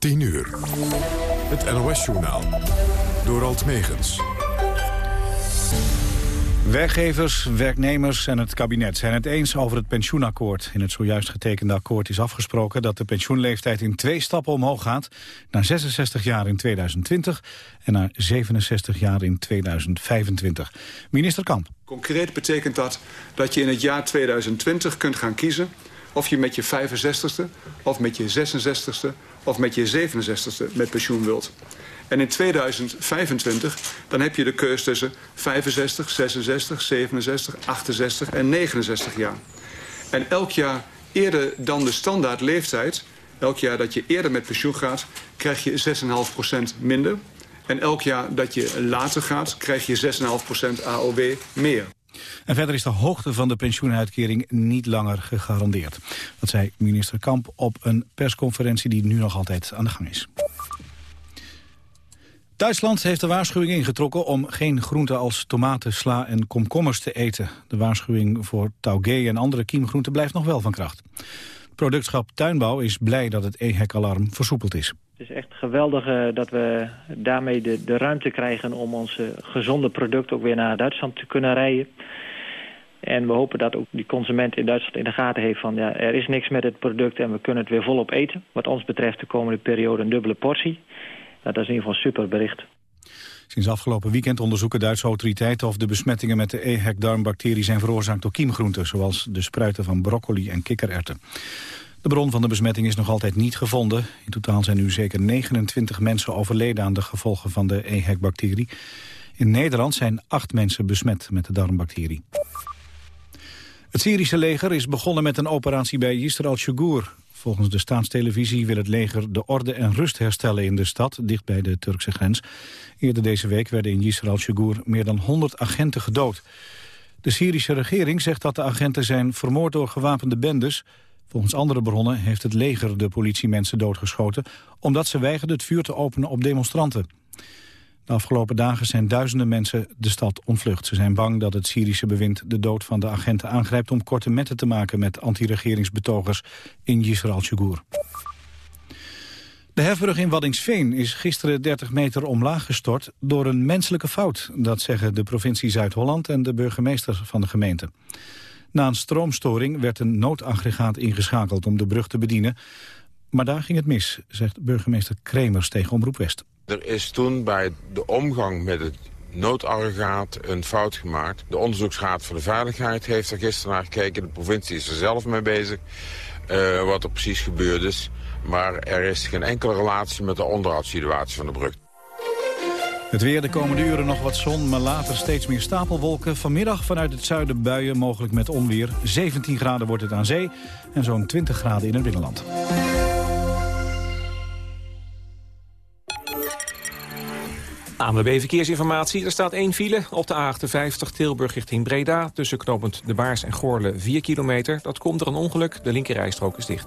10 uur. Het NOS-journaal. Door Alt Megens. Werkgevers, werknemers en het kabinet zijn het eens over het pensioenakkoord. In het zojuist getekende akkoord is afgesproken dat de pensioenleeftijd in twee stappen omhoog gaat. Naar 66 jaar in 2020 en naar 67 jaar in 2025. Minister Kamp. Concreet betekent dat dat je in het jaar 2020 kunt gaan kiezen of je met je 65ste of met je 66ste of met je 67ste met pensioen wilt. En in 2025 dan heb je de keus tussen 65, 66, 67, 68 en 69 jaar. En elk jaar eerder dan de standaard leeftijd... elk jaar dat je eerder met pensioen gaat, krijg je 6,5% minder. En elk jaar dat je later gaat, krijg je 6,5% AOW meer. En verder is de hoogte van de pensioenuitkering niet langer gegarandeerd. Dat zei minister Kamp op een persconferentie die nu nog altijd aan de gang is. Duitsland heeft de waarschuwing ingetrokken om geen groenten als tomaten, sla en komkommers te eten. De waarschuwing voor taugé en andere kiemgroenten blijft nog wel van kracht. Productschap Tuinbouw is blij dat het EHEC-alarm versoepeld is. Het is echt geweldig uh, dat we daarmee de, de ruimte krijgen om onze gezonde producten ook weer naar Duitsland te kunnen rijden. En we hopen dat ook die consument in Duitsland in de gaten heeft van... ja, er is niks met het product en we kunnen het weer volop eten. Wat ons betreft de komende periode een dubbele portie. Nou, dat is in ieder geval een super bericht. Sinds afgelopen weekend onderzoeken Duitse autoriteiten of de besmettingen met de EHEC-darmbacterie zijn veroorzaakt door kiemgroenten, zoals de spruiten van broccoli en kikkererwten. De bron van de besmetting is nog altijd niet gevonden. In totaal zijn nu zeker 29 mensen overleden aan de gevolgen van de EHEC-bacterie. In Nederland zijn acht mensen besmet met de darmbacterie. Het Syrische leger is begonnen met een operatie bij Yisr al-Shugur. Volgens de staatstelevisie wil het leger de orde en rust herstellen in de stad, dicht bij de Turkse grens. Eerder deze week werden in Yisr al-Shugur meer dan 100 agenten gedood. De Syrische regering zegt dat de agenten zijn vermoord door gewapende bendes. Volgens andere bronnen heeft het leger de politiemensen doodgeschoten... omdat ze weigerden het vuur te openen op demonstranten. De afgelopen dagen zijn duizenden mensen de stad ontvlucht. Ze zijn bang dat het Syrische bewind de dood van de agenten aangrijpt... om korte metten te maken met anti-regeringsbetogers in Yisr al-Shugur. De hefbrug in Waddingsveen is gisteren 30 meter omlaag gestort door een menselijke fout. Dat zeggen de provincie Zuid-Holland en de burgemeester van de gemeente. Na een stroomstoring werd een noodaggregaat ingeschakeld om de brug te bedienen. Maar daar ging het mis, zegt burgemeester Kremers tegen Omroep West. Er is toen bij de omgang met het noodaggregaat een fout gemaakt. De onderzoeksraad voor de veiligheid heeft er gisteren naar gekeken. De provincie is er zelf mee bezig, uh, wat er precies gebeurd is. Maar er is geen enkele relatie met de onderhoudssituatie van de brug. Het weer de komende uren nog wat zon, maar later steeds meer stapelwolken. Vanmiddag vanuit het zuiden buien, mogelijk met onweer. 17 graden wordt het aan zee en zo'n 20 graden in het binnenland. ANWB Verkeersinformatie. Er staat één file op de A58 Tilburg richting Breda... tussen knooppunt De Baars en Goorle 4 kilometer. Dat komt door een ongeluk. De linkerrijstrook is dicht.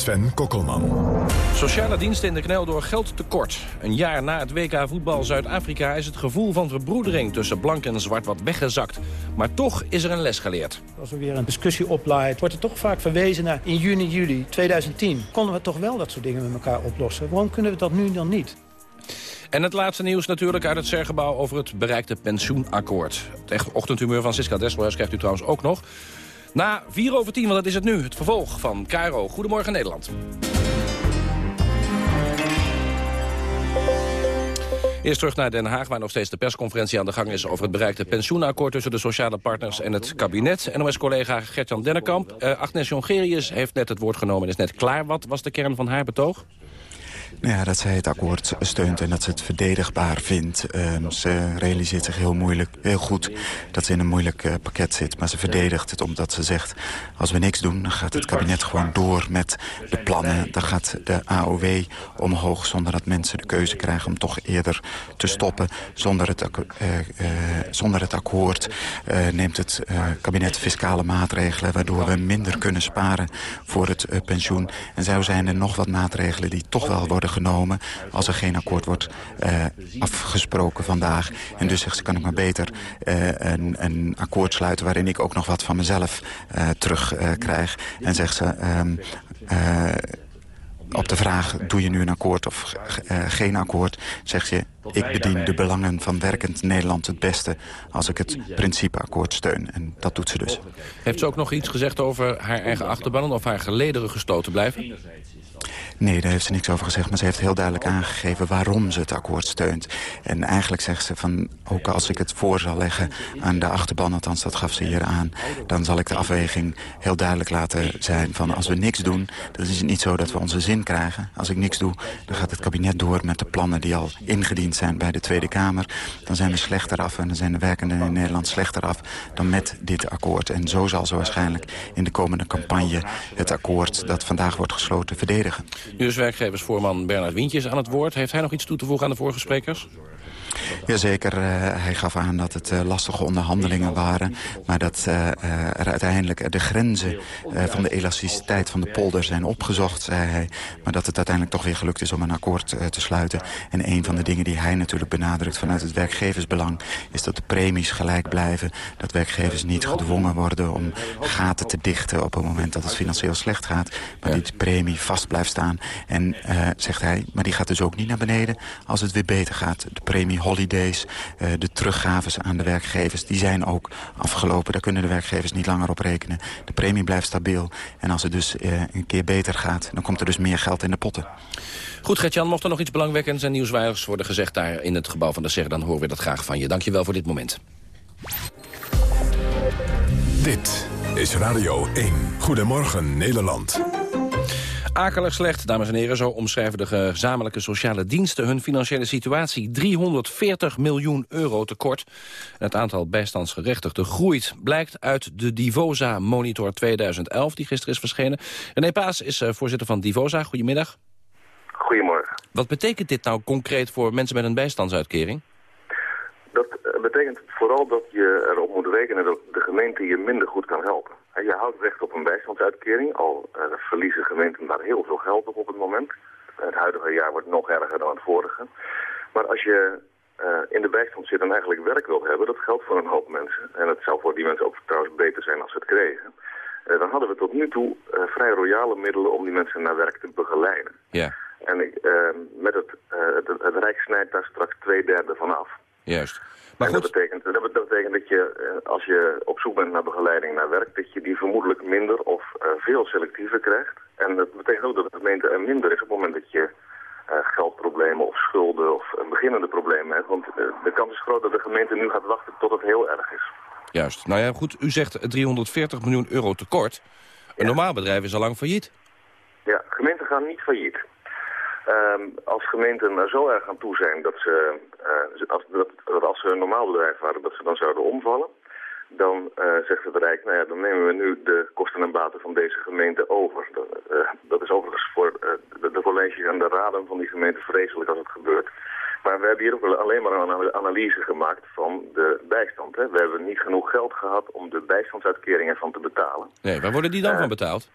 Sven Kokkelman. Sociale diensten in de knel door geldtekort. Een jaar na het WK voetbal Zuid-Afrika is het gevoel van verbroedering tussen blank en zwart wat weggezakt. Maar toch is er een les geleerd. Als er weer een discussie opleidt, wordt er toch vaak verwezen naar in juni, juli 2010. Konden we toch wel dat soort dingen met elkaar oplossen? Waarom kunnen we dat nu dan niet? En het laatste nieuws natuurlijk uit het Sergebouw over het bereikte pensioenakkoord. Het ochtendhumeur van Siska Desselhuis krijgt u trouwens ook nog. Na 4 over 10, want dat is het nu, het vervolg van Cairo. Goedemorgen Nederland. Eerst terug naar Den Haag, waar nog steeds de persconferentie aan de gang is... over het bereikte pensioenakkoord tussen de sociale partners en het kabinet. NOS-collega Gertjan Dennekamp. Uh, Agnes Jongerius heeft net het woord genomen en is net klaar. Wat was de kern van haar betoog? Ja, dat zij het akkoord steunt en dat ze het verdedigbaar vindt. Ehm, ze realiseert zich heel, moeilijk, heel goed dat ze in een moeilijk uh, pakket zit. Maar ze verdedigt het omdat ze zegt... als we niks doen, dan gaat het kabinet gewoon door met de plannen. Dan gaat de AOW omhoog zonder dat mensen de keuze krijgen... om toch eerder te stoppen. Zonder het, uh, uh, zonder het akkoord neemt het kabinet fiscale maatregelen... waardoor we minder kunnen sparen voor het pensioen. En zo zijn er nog wat maatregelen die toch wel worden genomen... als er geen akkoord wordt uh, afgesproken vandaag. En dus zegt ze, kan ik maar beter uh, een, een, akkoord sluiten... waarin ik ook nog wat van mezelf uh, terugkrijg. en zegt ze... Um, op de vraag, doe je nu een akkoord of geen akkoord... zegt je, ik bedien de belangen van werkend Nederland het beste... als ik het principeakkoord steun. En dat doet ze dus. Heeft ze ook nog iets gezegd over haar eigen achterbannen... of haar gelederen gestoten blijven? Nee, daar heeft ze niks over gezegd. Maar ze heeft heel duidelijk aangegeven waarom ze het akkoord steunt. En eigenlijk zegt ze van, ook als ik het voor zal leggen aan de achterban... althans dat gaf ze hier aan... dan zal ik de afweging heel duidelijk laten zijn van... als we niks doen, dan is het niet zo dat we onze zin krijgen. Als ik niks doe, dan gaat het kabinet door met de plannen... die al ingediend zijn bij de Tweede Kamer. Dan zijn we slechter af en dan zijn de werkenden in Nederland slechter af... dan met dit akkoord. En zo zal ze waarschijnlijk in de komende campagne... het akkoord dat vandaag wordt gesloten verdedigen. Nu is werkgeversvoorman Bernard Wientjes aan het woord. Heeft hij nog iets toe te voegen aan de vorige sprekers? Jazeker, uh, hij gaf aan dat het uh, lastige onderhandelingen waren. Maar dat uh, er uiteindelijk de grenzen van de elasticiteit van de polder zijn opgezocht, zei hij. Maar dat het uiteindelijk toch weer gelukt is om een akkoord te sluiten. En een van de dingen die hij natuurlijk benadrukt vanuit het werkgeversbelang... is dat de premies gelijk blijven. Dat werkgevers niet gedwongen worden om gaten te dichten op het moment dat het financieel slecht gaat. Maar die premie vast blijft staan. En, zegt hij, maar die gaat dus ook niet naar beneden als het weer beter gaat. De premie holidays, uh, de teruggaves aan de werkgevers... die zijn ook afgelopen. Daar kunnen de werkgevers niet langer op rekenen. De premie blijft stabiel. En als het dus uh, een keer beter gaat... dan komt er dus meer geld in de potten. Goed, Gertjan, mocht er nog iets belangwekkends en nieuwswaardigs worden gezegd... daar in het gebouw van de SER, dan horen we dat graag van je. Dank je wel voor dit moment. Dit is Radio 1. Goedemorgen Nederland. Akelig slecht, dames en heren. Zo omschrijven de gezamenlijke sociale diensten hun financiële situatie. 340 miljoen euro tekort. Het aantal bijstandsgerechtigden groeit. Blijkt uit de Divosa Monitor 2011, die gisteren is verschenen. René Paas is eh, voorzitter van Divosa. Goedemiddag. Goedemorgen. Wat betekent dit nou concreet voor mensen met een bijstandsuitkering? Dat eh, betekent vooral dat je erop moet rekenen dat de gemeente je minder goed kan helpen. Je houdt recht op een bijstandsuitkering, al uh, verliezen gemeenten daar heel veel geld op op het moment. Het huidige jaar wordt nog erger dan het vorige. Maar als je uh, in de bijstand zit en eigenlijk werk wil hebben, dat geldt voor een hoop mensen. En het zou voor die mensen ook trouwens beter zijn als ze het kregen. Uh, dan hadden we tot nu toe vrij royale middelen om die mensen naar werk te begeleiden. Ja. En ik, met het, het, het Rijk snijdt daar straks twee derde van af. Juist. Maar Dat, betekent, dat betekent dat je, eh, als je op zoek bent naar begeleiding naar werk, dat je die vermoedelijk minder of uh, veel selectiever krijgt. En dat betekent ook dat de gemeente er minder is op het moment dat je uh, geldproblemen of schulden of beginnende problemen hebt. Want de kans is groot dat de gemeente nu gaat wachten tot het heel erg is. Juist. Nou ja, goed, u zegt 340 miljoen euro tekort. Een normaal bedrijf is al lang failliet. Ja, gemeenten gaan niet failliet. Um, als gemeenten er zo erg aan toe zijn dat ze, uh, als, dat, dat, als ze een normaal bedrijf waren, dat ze dan zouden omvallen, dan uh, zegt het Rijk, nou ja, dan nemen we nu de kosten en baten van deze gemeente over. Dat, uh, dat is overigens voor de, de colleges en de raden van die gemeente vreselijk als het gebeurt. Maar we hebben hier ook alleen maar een analyse gemaakt van de bijstand. Hè. We hebben niet genoeg geld gehad om de bijstandsuitkeringen van te betalen. Nee, waar worden die dan van betaald?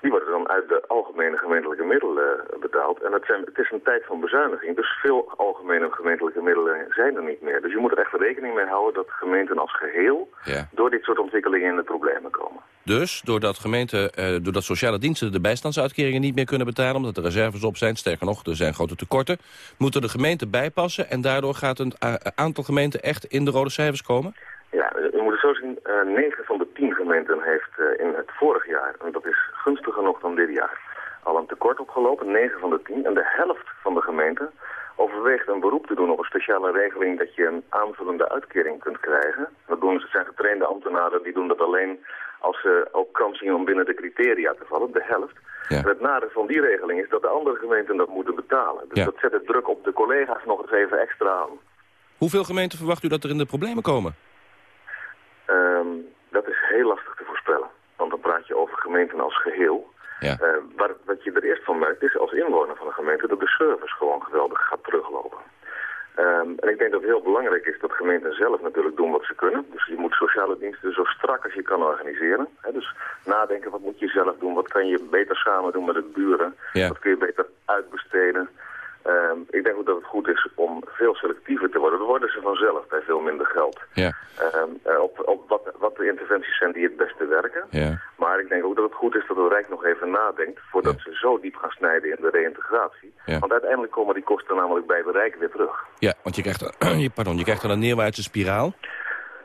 Die worden dan uit de algemene gemeentelijke middelen eh, betaald. En het, zijn, het is een tijd van bezuiniging, dus veel algemene gemeentelijke middelen zijn er niet meer. Dus je moet er echt rekening mee houden dat gemeenten als geheel ja. door dit soort ontwikkelingen in de problemen komen. Dus doordat gemeenten, eh, doordat sociale diensten de bijstandsuitkeringen niet meer kunnen betalen... omdat er reserves op zijn, sterker nog, er zijn grote tekorten... moeten de gemeenten bijpassen en daardoor gaat een aantal gemeenten echt in de rode cijfers komen? Ja, we moeten zo zien, uh, 9 van de 10 gemeenten heeft in het vorig jaar, en dat is gunstiger nog dan dit jaar, al een tekort opgelopen, 9 van de 10. En de helft van de gemeenten overweegt een beroep te doen op een speciale regeling dat je een aanvullende uitkering kunt krijgen. Dat doen ze, zijn getrainde ambtenaren, die doen dat alleen als ze ook kans zien om binnen de criteria te vallen, de helft. En het nadeel van die regeling is dat de andere gemeenten dat moeten betalen. Dus dat zet het druk op de collega's nog eens even extra aan. Hoeveel gemeenten verwacht u dat er in de problemen komen? Ehm, dat is heel lastig te voorspellen. Want dan praat je over gemeenten als geheel. Ja. Uh, wat, wat je er eerst van merkt is als inwoner van een gemeente dat de service gewoon geweldig gaat teruglopen. Um, en ik denk dat het heel belangrijk is dat gemeenten zelf natuurlijk doen wat ze kunnen. Dus je moet sociale diensten zo strak als je kan organiseren. dus nadenken, wat moet je zelf doen? Wat kan je beter samen doen met de buren? Ja. Wat kun je beter uitbesteden? Um, ik denk ook dat het goed is om veel selectiever te worden. Dat worden ze vanzelf bij veel minder geld. Ja. Um, op, op wat, wat, de interventies zijn die het beste werken. Ja. Maar ik denk ook dat het goed is dat het Rijk nog even nadenkt... voordat ja. ze zo diep gaan snijden in de reïntegratie. Want uiteindelijk komen die kosten namelijk bij de Rijk weer terug. Ja, want je krijgt, pardon, je krijgt dan een neerwaartse spiraal.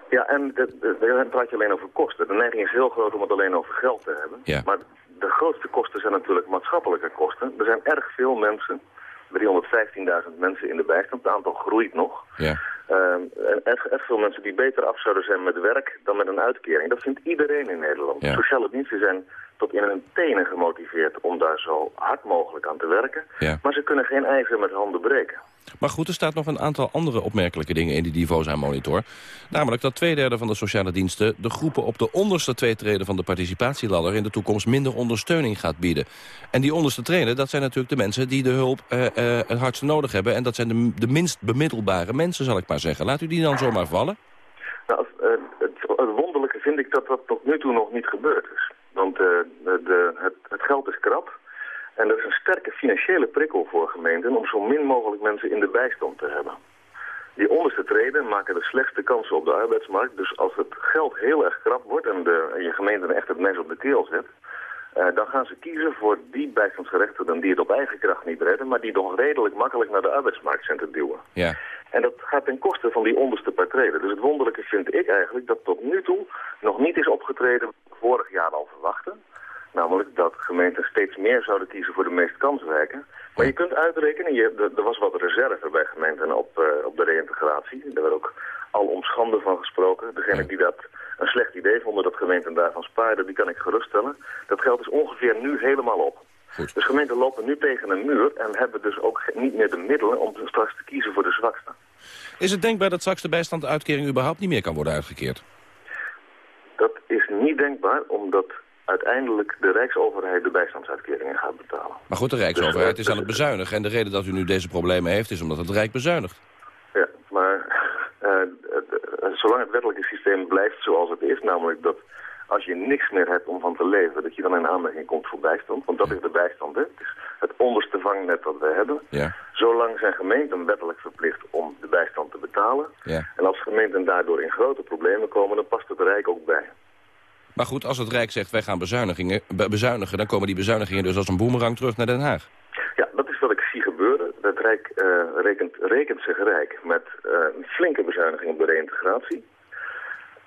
Ja, en dan praat je alleen over kosten. De neiging is heel groot om het alleen over geld te hebben. Ja. Maar de grootste kosten zijn natuurlijk maatschappelijke kosten. Er zijn erg veel mensen 315.000 mensen in de bijstand. Het aantal groeit nog. Ja. Uh, en erg, veel mensen die beter af zouden zijn met werk dan met een uitkering. Dat vindt iedereen in Nederland. Ja. Sociale diensten zijn tot in hun tenen gemotiveerd om daar zo hard mogelijk aan te werken. Ja. Maar ze kunnen geen ijzer met handen breken. Maar goed, er staat nog een aantal andere opmerkelijke dingen in die Divosa-monitor. Namelijk dat twee derde van de sociale diensten de groepen op de onderste twee treden van de participatieladder in de toekomst minder ondersteuning gaat bieden. En die onderste treden, dat zijn natuurlijk de mensen die de hulp uh, uh, het hardst nodig hebben. En dat zijn de, de minst bemiddelbare mensen, zal ik maar zeggen. Laat u die dan zomaar vallen? Nou, het, het wonderlijke vind ik dat dat tot nu toe nog niet gebeurd is. Want de, de, het, het geld is krap. En er is een sterke financiële prikkel voor gemeenten om zo min mogelijk mensen in de bijstand te hebben. Die onderste treden maken de slechtste kansen op de arbeidsmarkt. Dus als het geld heel erg krap wordt en, de, en je gemeente echt het mes op de keel zet... Uh, dan gaan ze kiezen voor die bijstandsgerechtigden die het op eigen kracht niet redden... maar die nog redelijk makkelijk naar de arbeidsmarkt zijn te duwen. Ja. En dat gaat ten koste van die onderste paar treden. Dus het wonderlijke vind ik eigenlijk dat tot nu toe nog niet is opgetreden... vorig jaar al verwachten. Namelijk dat gemeenten steeds meer zouden kiezen voor de meest kansrijke. Maar je kunt uitrekenen, je, er was wat reserve bij gemeenten op, uh, op de reïntegratie. Er werd ook al om schande van gesproken. Degene die dat een slecht idee vonden dat gemeenten daarvan spaarden, die kan ik geruststellen. Dat geld is ongeveer nu helemaal op. Goed. Dus gemeenten lopen nu tegen een muur en hebben dus ook niet meer de middelen om straks te kiezen voor de zwakste. Is het denkbaar dat straks de bijstandsuitkering überhaupt niet meer kan worden uitgekeerd? Dat is niet denkbaar, omdat uiteindelijk de Rijksoverheid de bijstandsuitkeringen gaat betalen. Maar goed, de Rijksoverheid is aan het bezuinigen. En de reden dat u nu deze problemen heeft, is omdat het Rijk bezuinigt. Ja, maar uh, uh, zolang het wettelijke systeem blijft zoals het is, namelijk dat als je niks meer hebt om van te leven, dat je dan in aanmerking komt voor bijstand. Want dat is de bijstand, hè. Het is het onderste vangnet dat we hebben. Ja. Zolang zijn gemeenten wettelijk verplicht om de bijstand te betalen. Ja. En als gemeenten daardoor in grote problemen komen, dan past het Rijk ook bij. Maar goed, als het Rijk zegt wij gaan bezuinigingen, bezuinigen... dan komen die bezuinigingen dus als een boemerang terug naar Den Haag. Ja, dat is wat ik zie gebeuren. Het Rijk uh, rekent, rekent zich rijk met uh, een flinke bezuiniging op de reïntegratie.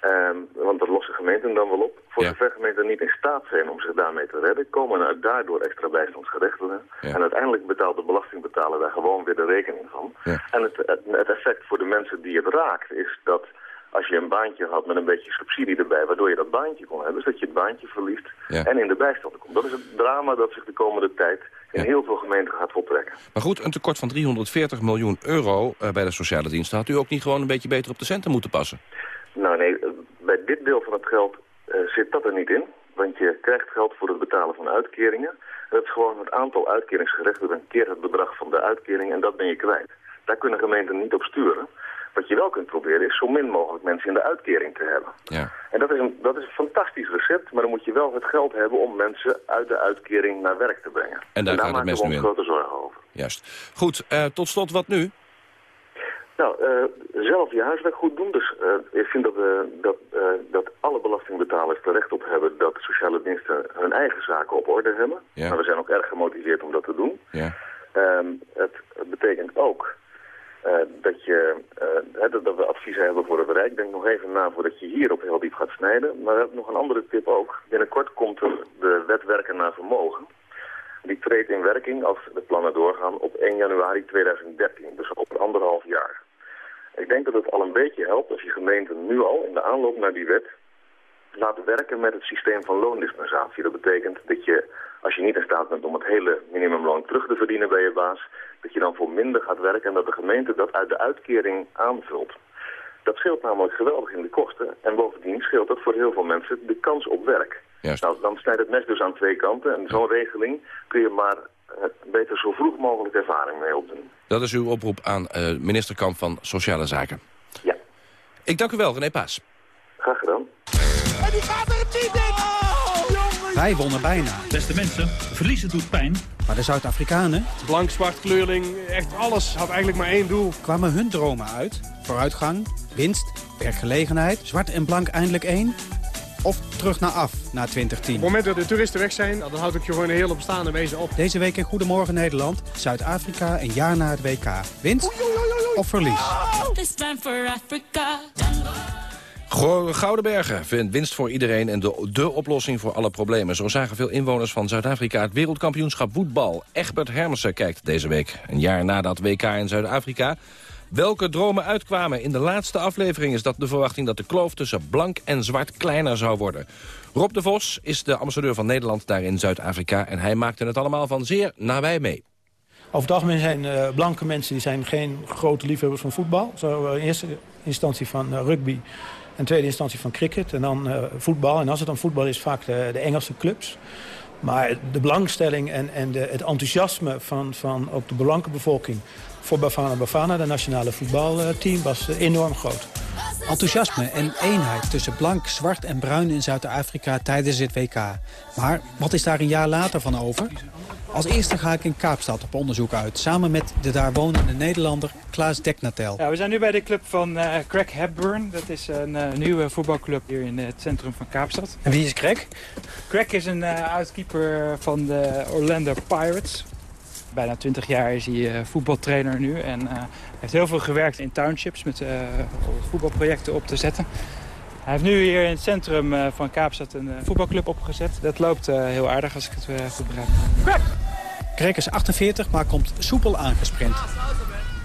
Um, want dat lossen gemeenten dan wel op. Voor Ja. zover gemeenten niet in staat zijn om zich daarmee te redden... komen er daardoor extra bijstandsgerechtigden. Ja. En uiteindelijk betaalt de belastingbetaler daar gewoon weer de rekening van. Ja. En het, het effect voor de mensen die het raakt is dat... Als je een baantje had met een beetje subsidie erbij, waardoor je dat baantje kon hebben, is dat je het baantje verliest Ja. en in de bijstand komt. Dat is het drama dat zich de komende tijd in Ja. heel veel gemeenten gaat voltrekken. Maar goed, een tekort van 340 miljoen euro eh, bij de sociale diensten... had u ook niet gewoon een beetje beter op de centen moeten passen? Nou nee, eh, bij dit deel van het geld eh, zit dat er niet in. Want je krijgt geld voor het betalen van uitkeringen. En dat is gewoon het aantal uitkeringsgerechtigden keer het bedrag van de uitkering en dat ben je kwijt. Daar kunnen gemeenten niet op sturen. Wat je wel kunt proberen is zo min mogelijk mensen in de uitkering te hebben. Ja. En dat is, een, dat is een fantastisch recept, maar dan moet je wel het geld hebben om mensen uit de uitkering naar werk te brengen. En daar gaat het mes we nu ons in. grote zorgen over. Juist. Goed, eh, tot slot wat nu? Nou, eh, zelf je huiswerk goed doen. Dus eh, ik vind dat, dat, dat alle belastingbetalers er recht op hebben dat sociale diensten hun eigen zaken op orde hebben. Ja. Maar we zijn ook erg gemotiveerd om dat te doen. Ja. Ehm, het, het betekent ook eh, dat, je, eh, hè, dat, we adviezen hebben voor het Rijk. Denk nog even na voordat je hierop heel diep gaat snijden. Maar we hebben nog een andere tip ook. Binnenkort komt er de wet werken naar vermogen. Die treedt in werking, als de plannen doorgaan, op 1 januari 2013. Dus op anderhalf jaar. Ik denk dat het al een beetje helpt als je gemeenten nu al in de aanloop naar die wet laat werken met het systeem van loondispensatie. Dat betekent dat je, als je niet in staat bent om het hele minimumloon terug te verdienen bij je baas, dat je dan voor minder gaat werken en dat de gemeente dat uit de uitkering aanvult. Dat scheelt namelijk geweldig in de kosten. En bovendien scheelt dat voor heel veel mensen de kans op werk. Juist. Nou, dan snijdt het mes dus aan twee kanten. En zo'n regeling kun je maar uh, beter zo vroeg mogelijk ervaring mee opdoen. Dat is uw oproep aan uh, minister Kamp van Sociale Zaken. Ja. Ik dank u wel, René Paas. Graag gedaan. En die gaat er niet in! Oh, Wij wonnen bijna. Beste mensen, verliezen doet pijn. Maar de Zuid-Afrikanen... Blank, zwart, kleurling, echt alles had eigenlijk maar één doel. Kwamen hun dromen uit. Vooruitgang, winst, werkgelegenheid, zwart en blank eindelijk één. Of terug naar af, na 2010. Op het moment dat de toeristen weg zijn, dan houdt ik je gewoon een hele bestaande wezen op. Deze week in Goedemorgen Nederland, Zuid-Afrika een jaar na het WK. Winst of verlies? Goudenbergen vindt winst voor iedereen en de, de oplossing voor alle problemen. Zo zagen veel inwoners van Zuid-Afrika het wereldkampioenschap voetbal. Egbert Hermsen kijkt deze week, een jaar na dat WK in Zuid-Afrika... Welke dromen uitkwamen in de laatste aflevering... is dat de verwachting dat de kloof tussen blank en zwart kleiner zou worden. Rob de Vos is de ambassadeur van Nederland daar in Zuid-Afrika... en hij maakte het allemaal van zeer nabij mee. Over het algemeen zijn uh, blanke mensen die zijn geen grote liefhebbers van voetbal. Zo in eerste instantie van uh, rugby en tweede instantie van cricket en dan uh, voetbal. En als het dan voetbal is, vaak de, Engelse clubs. Maar de belangstelling en, en de, het enthousiasme van, van ook de blanke bevolking voor Bafana Bafana, de nationale voetbalteam, was enorm groot. Enthousiasme en eenheid tussen blank, zwart en bruin in Zuid-Afrika tijdens het WK. Maar wat is daar een jaar later van over? Als eerste ga ik in Kaapstad op onderzoek uit, samen met de daar wonende Nederlander Klaas Deknatel. Ja, we zijn nu bij de club van uh, Craig Hepburn. Dat is een uh, nieuwe voetbalclub hier in het centrum van Kaapstad. En wie is Craig? Craig is een uh, uitkeeper van de Orlando Pirates bijna 20 jaar is hij uh, voetbaltrainer nu. En uh, heeft heel veel gewerkt in townships met uh, voetbalprojecten op te zetten. Hij heeft nu hier in het centrum van Kaapstad een voetbalclub opgezet. Dat loopt heel aardig als ik het goed begrijp. Greg is 48, maar komt soepel aangesprint.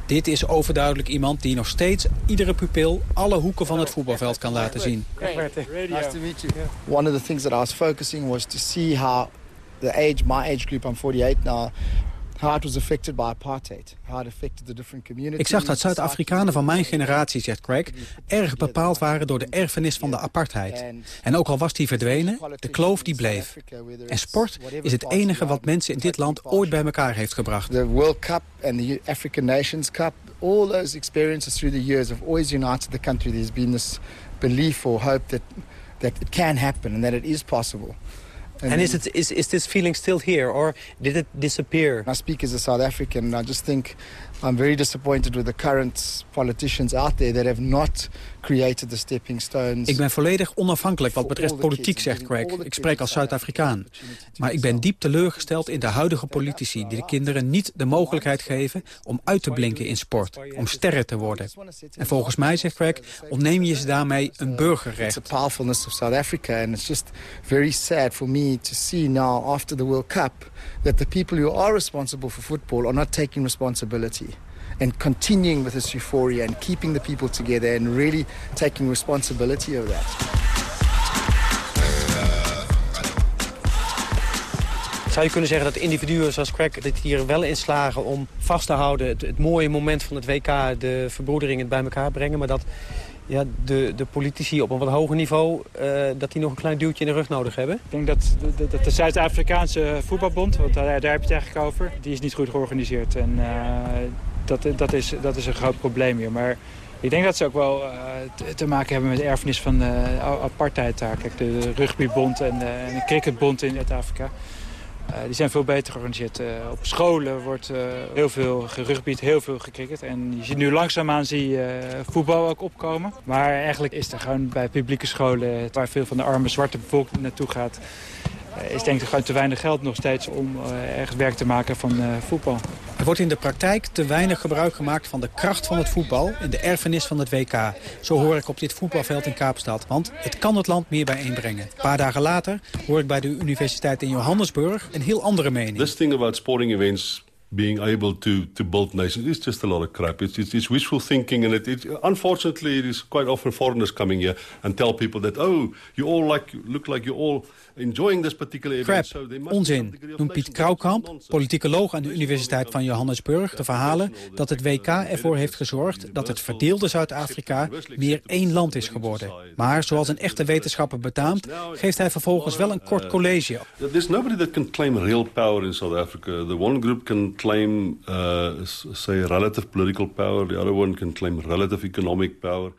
Dit is overduidelijk iemand die nog steeds iedere pupil alle hoeken van het voetbalveld kan laten zien. Nice to meet you. One of the things that I was focusing was to see how the age, my age group, I'm 48 now, how it was affected by apartheid. How it affected the different communities. Ik zag dat Zuid-Afrikanen van mijn generatie, zegt Craig, erg bepaald waren door de erfenis van de apartheid. En ook al was die verdwenen, de kloof die bleef. En sport is het enige wat mensen in dit land ooit bij elkaar heeft gebracht. The World Cup and the African Nations Cup, all those experiences through the years have always united the country. There's been this belief or hope that that it can happen and that it is possible. And is, it, is, is this feeling still here, or did it disappear? I speak as a South African, and I just think I'm very disappointed with the current politicians out there that have not created the stepping stones. Ik ben volledig onafhankelijk wat betreft politiek, zegt Craig. Ik spreek als Zuid-Afrikaan. Maar ik ben diep teleurgesteld in de huidige politici... die de kinderen niet de mogelijkheid geven om uit te blinken in sport. Om sterren te worden. En volgens mij, zegt Craig, ontneem je ze daarmee een burgerrecht. It's the powerfulness of South Africa. And it's just very sad for me to see now, after the World Cup... that the people who are responsible for football are not taking responsibility and continuing with this euphoria and keeping the people together and really taking responsibility of that. Zou je kunnen zeggen dat individuen zoals Craig dit hier wel in slagen om vast te houden... Het, het, mooie moment van het WK, de verbroedering, het bij elkaar brengen... maar dat ja, de, de politici op een wat hoger niveau... Uh, dat die nog een klein duwtje in de rug nodig hebben? Ik denk dat de, de, de Zuid-Afrikaanse voetbalbond, want daar, daar heb je het eigenlijk over... die is niet goed georganiseerd. En uh, dat, dat, is, dat is een groot probleem hier. Maar ik denk dat ze ook wel uh, te, maken hebben met de erfenis van de apartheid daar. Kijk, de rugbybond en de, en de cricketbond in Zuid-Afrika. Uh, die zijn veel beter georganiseerd. Uh, op scholen wordt heel veel gerugbied, heel veel gecricket. En je ziet nu langzaamaan zie je voetbal ook opkomen. Maar eigenlijk is er gewoon bij publieke scholen... waar veel van de arme zwarte bevolking naartoe gaat... is denk ik gewoon te weinig geld nog steeds om echt werk te maken van voetbal. Er wordt in de praktijk te weinig gebruik gemaakt van de kracht van het voetbal en de erfenis van het WK. Zo hoor ik op dit voetbalveld in Kaapstad, want het kan het land meer bijeenbrengen. Een paar dagen later hoor ik bij de universiteit in Johannesburg een heel andere mening. This thing about sporting events being able to to build nations is just a lot of crap. It's it's, it's wishful thinking, and it, it unfortunately it is quite often foreigners coming here and tell people that oh you all like look like you all enjoying this particular event. Crap, onzin, noemt Piet Kraukamp, politicoloog aan de Universiteit van Johannesburg, de verhalen dat het WK ervoor heeft gezorgd dat het verdeelde Zuid-Afrika meer één land is geworden. Maar zoals een echte wetenschapper betaamt, geeft hij vervolgens wel een kort college. There's nobody that can claim real power in South Africa. The one group can claim, uh, say, relative political power. The other one can claim relative economic power.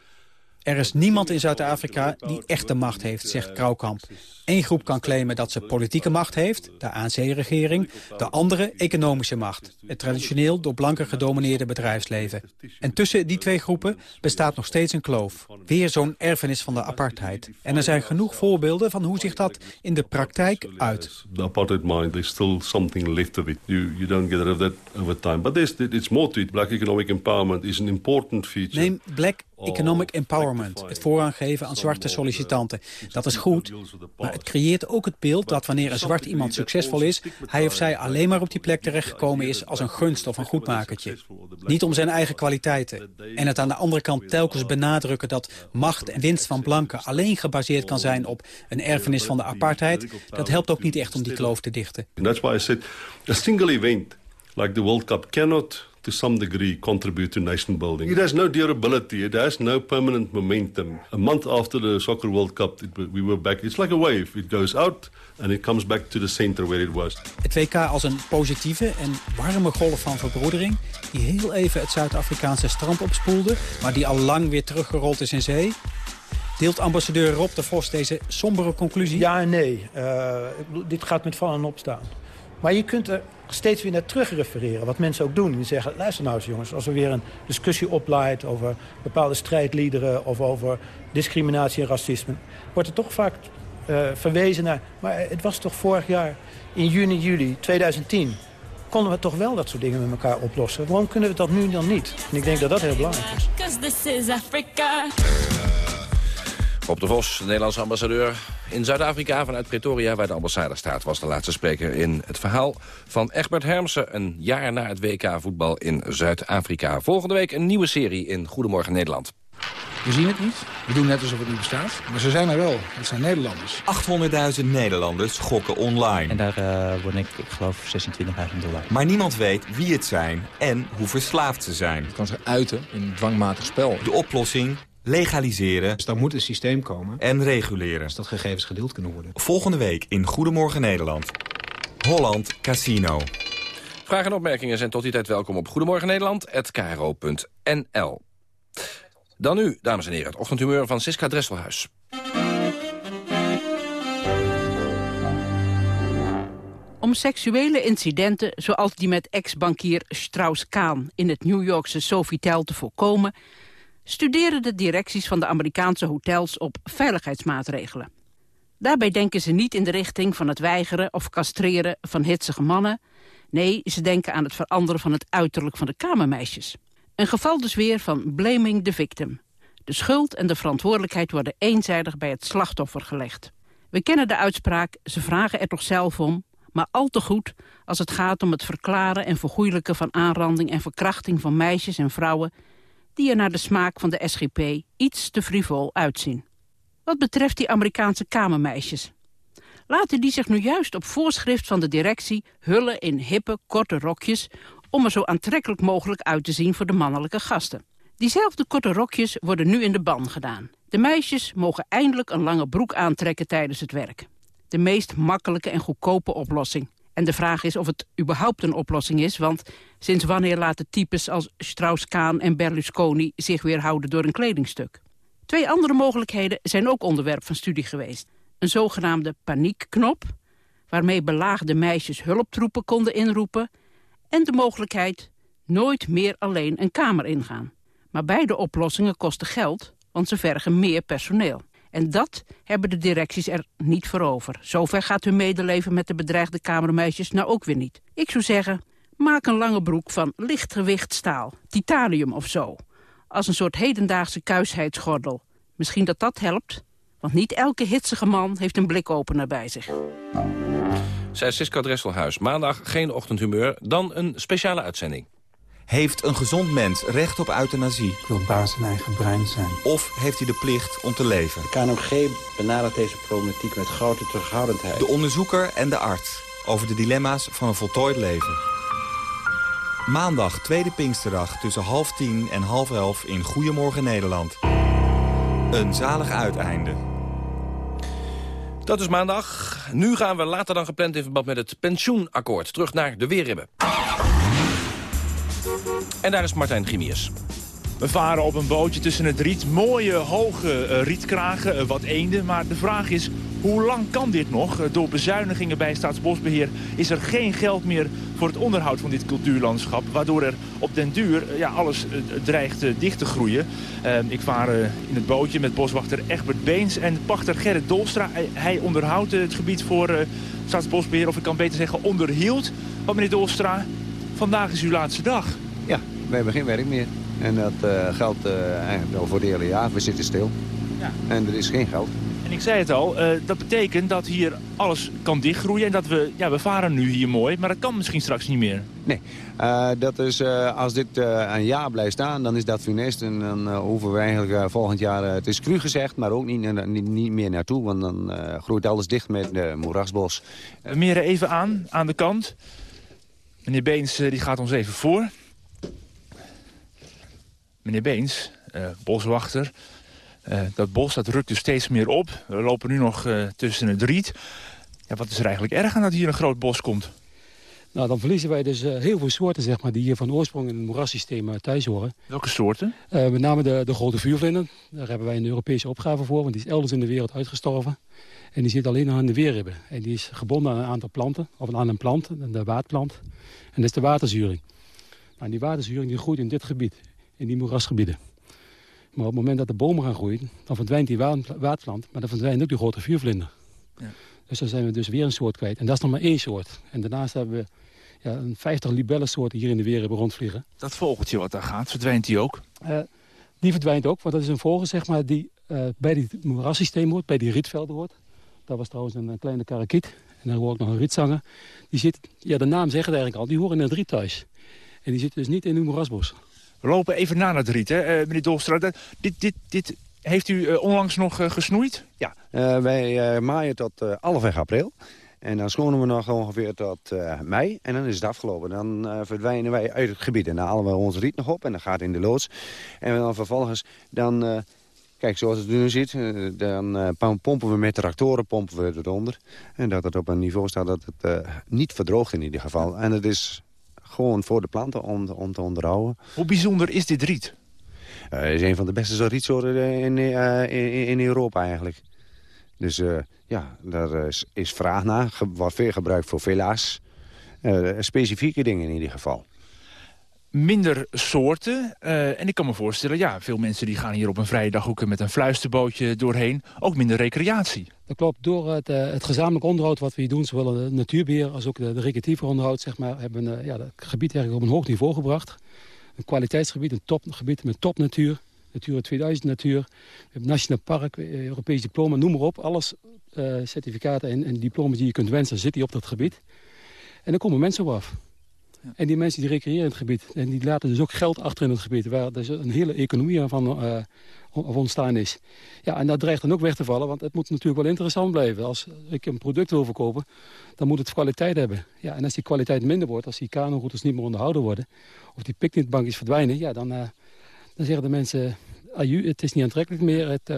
Er is niemand in Zuid-Afrika die echte macht heeft, zegt Kraukamp. Eén groep kan claimen dat ze politieke macht heeft, de ANC-regering. De andere economische macht, het traditioneel door blanken gedomineerde bedrijfsleven. En tussen die twee groepen bestaat nog steeds een kloof. Weer zo'n erfenis van de apartheid. En er zijn genoeg voorbeelden van hoe zich dat in de praktijk uit. The apartheid mind, there's still something left of it. You, you don't get rid of that over time. But there's, it's more to it. Black economic empowerment is an important feature. Neem Black Economic Empowerment, het voorrang geven aan zwarte sollicitanten. Dat is goed, maar het creëert ook het beeld dat wanneer een zwart iemand succesvol is... hij of zij alleen maar op die plek terechtgekomen is als een gunst of een goedmakertje. Niet om zijn eigen kwaliteiten. En het aan de andere kant telkens benadrukken dat macht en winst van blanken... alleen gebaseerd kan zijn op een erfenis van de apartheid... dat helpt ook niet echt om die kloof te dichten. That's why I said a single event like the World Cup cannot to some degree contribute to nation building. It has no durability. It has no permanent momentum. A month after the Soccer World Cup, it, we were back. It's like a wave. It goes out and it comes back to the center where it was. Het WK als een positieve en warme golf van verbroedering... die heel even het Zuid-Afrikaanse strand opspoelde... maar die al lang weer teruggerold is in zee... Deelt ambassadeur Rob de Vos deze sombere conclusie? Ja en nee. Uh, dit gaat met vallen en opstaan. Maar je kunt er steeds weer naar terug refereren. Wat mensen ook doen. Die zeggen, luister nou eens jongens. Als er weer een discussie opleidt over bepaalde strijdliederen... of over discriminatie en racisme... wordt er toch vaak uh, verwezen naar... maar het was toch vorig jaar in juni, juli 2010... konden we toch wel dat soort dingen met elkaar oplossen. Waarom kunnen we dat nu dan niet? En ik denk dat dat heel belangrijk is. Op de Vos, Nederlandse ambassadeur in Zuid-Afrika vanuit Pretoria... waar de ambassade staat, was de laatste spreker in het verhaal van Egbert Hermsen... een jaar na het WK voetbal in Zuid-Afrika. Volgende week een nieuwe serie in Goedemorgen Nederland. We zien het niet. We doen net alsof het niet bestaat. Maar ze zijn er wel. Het zijn Nederlanders. 800.000 Nederlanders gokken online. En daar uh, word ik, ik geloof, 26.000 dollar. Maar niemand weet wie het zijn en hoe verslaafd ze zijn. Het kan zich uiten in een dwangmatig spel. De oplossing legaliseren. Dus daar moet een systeem komen. En reguleren. Dus dat gegevens gedeeld kunnen worden. Volgende week in Goedemorgen Nederland. Holland Casino. Vragen en opmerkingen zijn tot die tijd welkom op Goedemorgen Nederland@kro.nl. Dan nu, dames en heren, het ochtendhumeur van Siska Dresselhuis. Om seksuele incidenten zoals die met ex-bankier Strauss-Kaan... in het New Yorkse Sofitel te voorkomen studeren de directies van de Amerikaanse hotels op veiligheidsmaatregelen. Daarbij denken ze niet in de richting van het weigeren of castreren van hitsige mannen. Nee, ze denken aan het veranderen van het uiterlijk van de kamermeisjes. Een geval dus weer van blaming the victim. De schuld en de verantwoordelijkheid worden eenzijdig bij het slachtoffer gelegd. We kennen de uitspraak, ze vragen er toch zelf om, maar al te goed als het gaat om het verklaren en vergoeilijken van aanranding en verkrachting van meisjes en vrouwen die er naar de smaak van de SGP iets te frivol uitzien. Wat betreft die Amerikaanse kamermeisjes. Laten die zich nu juist op voorschrift van de directie hullen in hippe, korte rokjes... om er zo aantrekkelijk mogelijk uit te zien voor de mannelijke gasten. Diezelfde korte rokjes worden nu in de ban gedaan. De meisjes mogen eindelijk een lange broek aantrekken tijdens het werk. De meest makkelijke en goedkope oplossing. En de vraag is of het überhaupt een oplossing is... want sinds wanneer laten types als Strauss-Kaan en Berlusconi... zich weerhouden door een kledingstuk? Twee andere mogelijkheden zijn ook onderwerp van studie geweest. Een zogenaamde paniekknop... waarmee belaagde meisjes hulptroepen konden inroepen... en de mogelijkheid nooit meer alleen een kamer ingaan. Maar beide oplossingen kosten geld, want ze vergen meer personeel. En dat hebben de directies er niet voor over. Zover gaat hun medeleven met de bedreigde kamermeisjes nou ook weer niet. Ik zou zeggen, maak een lange broek van lichtgewicht staal, titanium of zo. Als een soort hedendaagse kuisheidsgordel. Misschien dat dat helpt, want niet elke hitsige man heeft een blikopener bij zich. Zij Siska Dresselhuis. Maandag geen ochtendhumeur, dan een speciale uitzending. Heeft een gezond mens recht op euthanasie? Wil baas zijn eigen brein zijn. Of heeft hij de plicht om te leven? De KNOG benadert deze problematiek met grote terughoudendheid. De onderzoeker en de arts over de dilemma's van een voltooid leven. Maandag, tweede Pinksterdag, tussen half tien en half elf in Goedemorgen Nederland. Een zalig uiteinde. Dat is maandag. Nu gaan we later dan gepland in verband met het pensioenakkoord. Terug naar de Weerribben. En daar is Martijn Grimius. We varen op een bootje tussen het riet. Mooie, hoge uh, rietkragen, uh, wat eenden. Maar de vraag is, hoe lang kan dit nog? Uh, door bezuinigingen bij Staatsbosbeheer is er geen geld meer voor het onderhoud van dit cultuurlandschap. Waardoor er op den duur ja, alles dreigt dicht te groeien. ik vaar in het bootje met boswachter Egbert Beens en pachter Gerrit Dolstra. Hij, onderhoudt het gebied voor Staatsbosbeheer, of ik kan beter zeggen onderhield. Maar meneer Dolstra, vandaag is uw laatste dag. We hebben geen werk meer. En dat uh, geldt uh, eigenlijk wel voor het hele jaar. We zitten stil. Ja. En er is geen geld. En ik zei het al, uh, dat betekent dat hier alles kan dichtgroeien. En dat we, ja, we varen nu hier mooi, maar dat kan misschien straks niet meer. Nee, dat is, als dit een jaar blijft staan, dan is dat funest. En dan hoeven we eigenlijk volgend jaar, het is cru gezegd, maar ook niet, niet, niet meer naartoe. Want dan groeit alles dicht met moerasbos. We meren even aan, aan de kant. Meneer Beens die gaat ons even voor meneer Beens, uh, boswachter. Uh, dat bos dat rukt dus steeds meer op. We lopen nu nog uh, tussen het riet. Ja, wat is er eigenlijk erg aan dat hier een groot bos komt? Nou, dan verliezen wij dus heel veel soorten zeg maar, die hier van oorsprong in het moerassysteem thuis horen. Welke soorten? met name de, de grote vuurvlinder. Daar hebben wij een Europese opgave voor, want die is elders in de wereld uitgestorven. En die zit alleen nog aan de weerribben. En die is gebonden aan een aantal planten, of aan een plant, de waardplant. En dat is de waterzuring. Nou, die waterzuring die groeit in dit gebied in die moerasgebieden. Maar op het moment dat de bomen gaan groeien, dan verdwijnt die waterplant, maar dan verdwijnt ook die grote vuurvlinder. Ja. Dus dan zijn we dus weer een soort kwijt. En dat is nog maar één soort. En daarnaast hebben we ja, een 50 libellensoorten hier in de weer hebben rondvliegen. Dat vogeltje wat daar gaat, verdwijnt die ook? Uh, die verdwijnt ook, want dat is een vogel zeg maar, die uh, bij dit moerassysteem hoort, bij die rietvelden hoort. Dat was trouwens een, een kleine karakiet. En dan hoort nog een rietzanger. Die zit, ja, de naam zegt het eigenlijk al, die horen in het riet thuis. En die zitten dus niet in uw moerasbos. We lopen even na het riet, hè, uh, meneer Dolstra. Dit, dit, dit heeft u uh, onlangs nog gesnoeid? Ja, wij maaien tot halfweg april. En dan schonen we nog ongeveer tot mei. En dan is het afgelopen. Dan verdwijnen wij uit het gebied. En dan halen we ons riet nog op. En dan gaat in de loods. En dan vervolgens... Dan, kijk, zoals het nu ziet. dan pompen we met tractoren pompen we eronder. En dat het op een niveau staat dat het niet verdroogt in ieder geval. En het is gewoon voor de planten om, om te onderhouden. Hoe bijzonder is dit riet? Uh, het is een van de beste rietsoorten in, uh, in, in, Europa eigenlijk. Dus uh, ja, daar is, is, vraag naar. Ge wordt veel gebruikt voor villa's. specifieke dingen in ieder geval minder soorten. En ik kan me voorstellen, ja, veel mensen die gaan hier op een vrije dag ook met een fluisterbootje doorheen. Ook minder recreatie. Dat klopt. Door het, uh, het gezamenlijk onderhoud wat we hier doen, zowel het natuurbeheer als ook de, de recreatieve onderhoud, zeg maar, hebben we uh, ja, het gebied eigenlijk op een hoog niveau gebracht. Een kwaliteitsgebied, een topgebied met topnatuur. Natura 2000 natuur. Nationaal Park, Europees diploma, noem maar op. Alles, certificaten en, en diplomas die je kunt wensen, zitten hier op dat gebied. En dan komen mensen op af. En die mensen die recreëren in het gebied. En die laten dus ook geld achter in het gebied. Waar dus een hele economie van uh, ontstaan is. Ja, en dat dreigt dan ook weg te vallen. Want het moet natuurlijk wel interessant blijven. Als ik een product wil verkopen, dan moet het kwaliteit hebben. Ja, en als die kwaliteit minder wordt, als die kanonroutes niet meer onderhouden worden... of die picknickbankjes verdwijnen, ja, dan, uh, dan zeggen de mensen... Aju, het is niet aantrekkelijk meer, het, uh,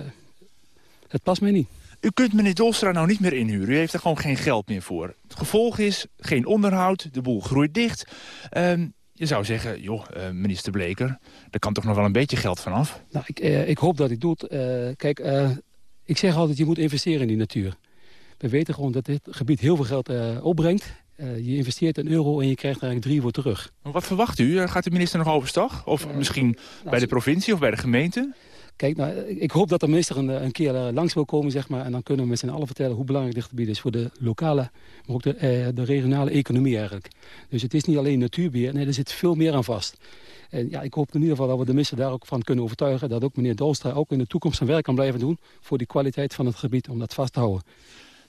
het past mij niet. U kunt meneer Dolstra nou niet meer inhuren. U heeft er gewoon geen geld meer voor. Het gevolg is geen onderhoud, de boel groeit dicht. Uh, je zou zeggen, joh, uh, minister Bleker, daar kan toch nog wel een beetje geld vanaf? Nou, ik, uh, ik hoop dat ik doe het. Uh, kijk, ik zeg altijd, je moet investeren in die natuur. We weten gewoon dat dit gebied heel veel geld opbrengt. je investeert een euro en je krijgt er eigenlijk drie voor terug. Maar wat verwacht u? Gaat de minister nog overstag? Of misschien nou, bij de provincie of bij de gemeente? Kijk, nou, ik hoop dat de minister een, keer langs wil komen, zeg maar. En dan kunnen we met z'n allen vertellen hoe belangrijk dit gebied is voor de lokale, maar ook de, de regionale economie eigenlijk. Dus het is niet alleen natuurbeheer, nee, er zit veel meer aan vast. En ja, ik hoop in ieder geval dat we de minister daar ook van kunnen overtuigen... dat ook meneer Dolstra ook in de toekomst zijn werk kan blijven doen... voor die kwaliteit van het gebied, om dat vast te houden.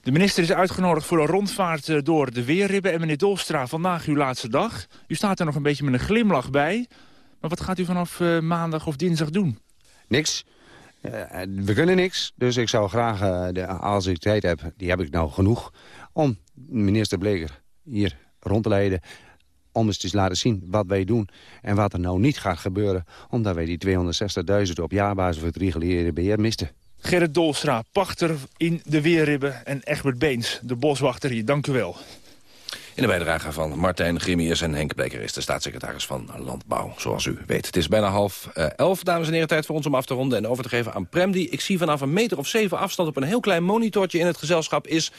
De minister is uitgenodigd voor een rondvaart eh, door de Weerribben. En meneer Dolstra, vandaag uw laatste dag. U staat er nog een beetje met een glimlach bij. Maar wat gaat u vanaf uh, maandag of dinsdag doen? Niks. Uh, we kunnen niks. Dus ik zou graag, uh, de, als ik tijd heb, die heb ik nou genoeg... om minister Bleker hier rond te leiden om eens te laten zien wat wij doen en wat er nou niet gaat gebeuren... omdat wij die 260.000 op jaarbasis voor het reguliere beheer misten. Gerrit Dolstra, pachter in de Weerribben en Egbert Beens, de boswachter hier. Dank u wel. In de bijdrage van Martijn Grimius en Henk Bleker is de staatssecretaris van Landbouw, zoals u weet. Het is bijna half uh, elf, dames en heren, tijd voor ons om af te ronden en over te geven aan Prem, die ik zie vanaf een meter of zeven afstand op een heel klein monitortje in het gezelschap is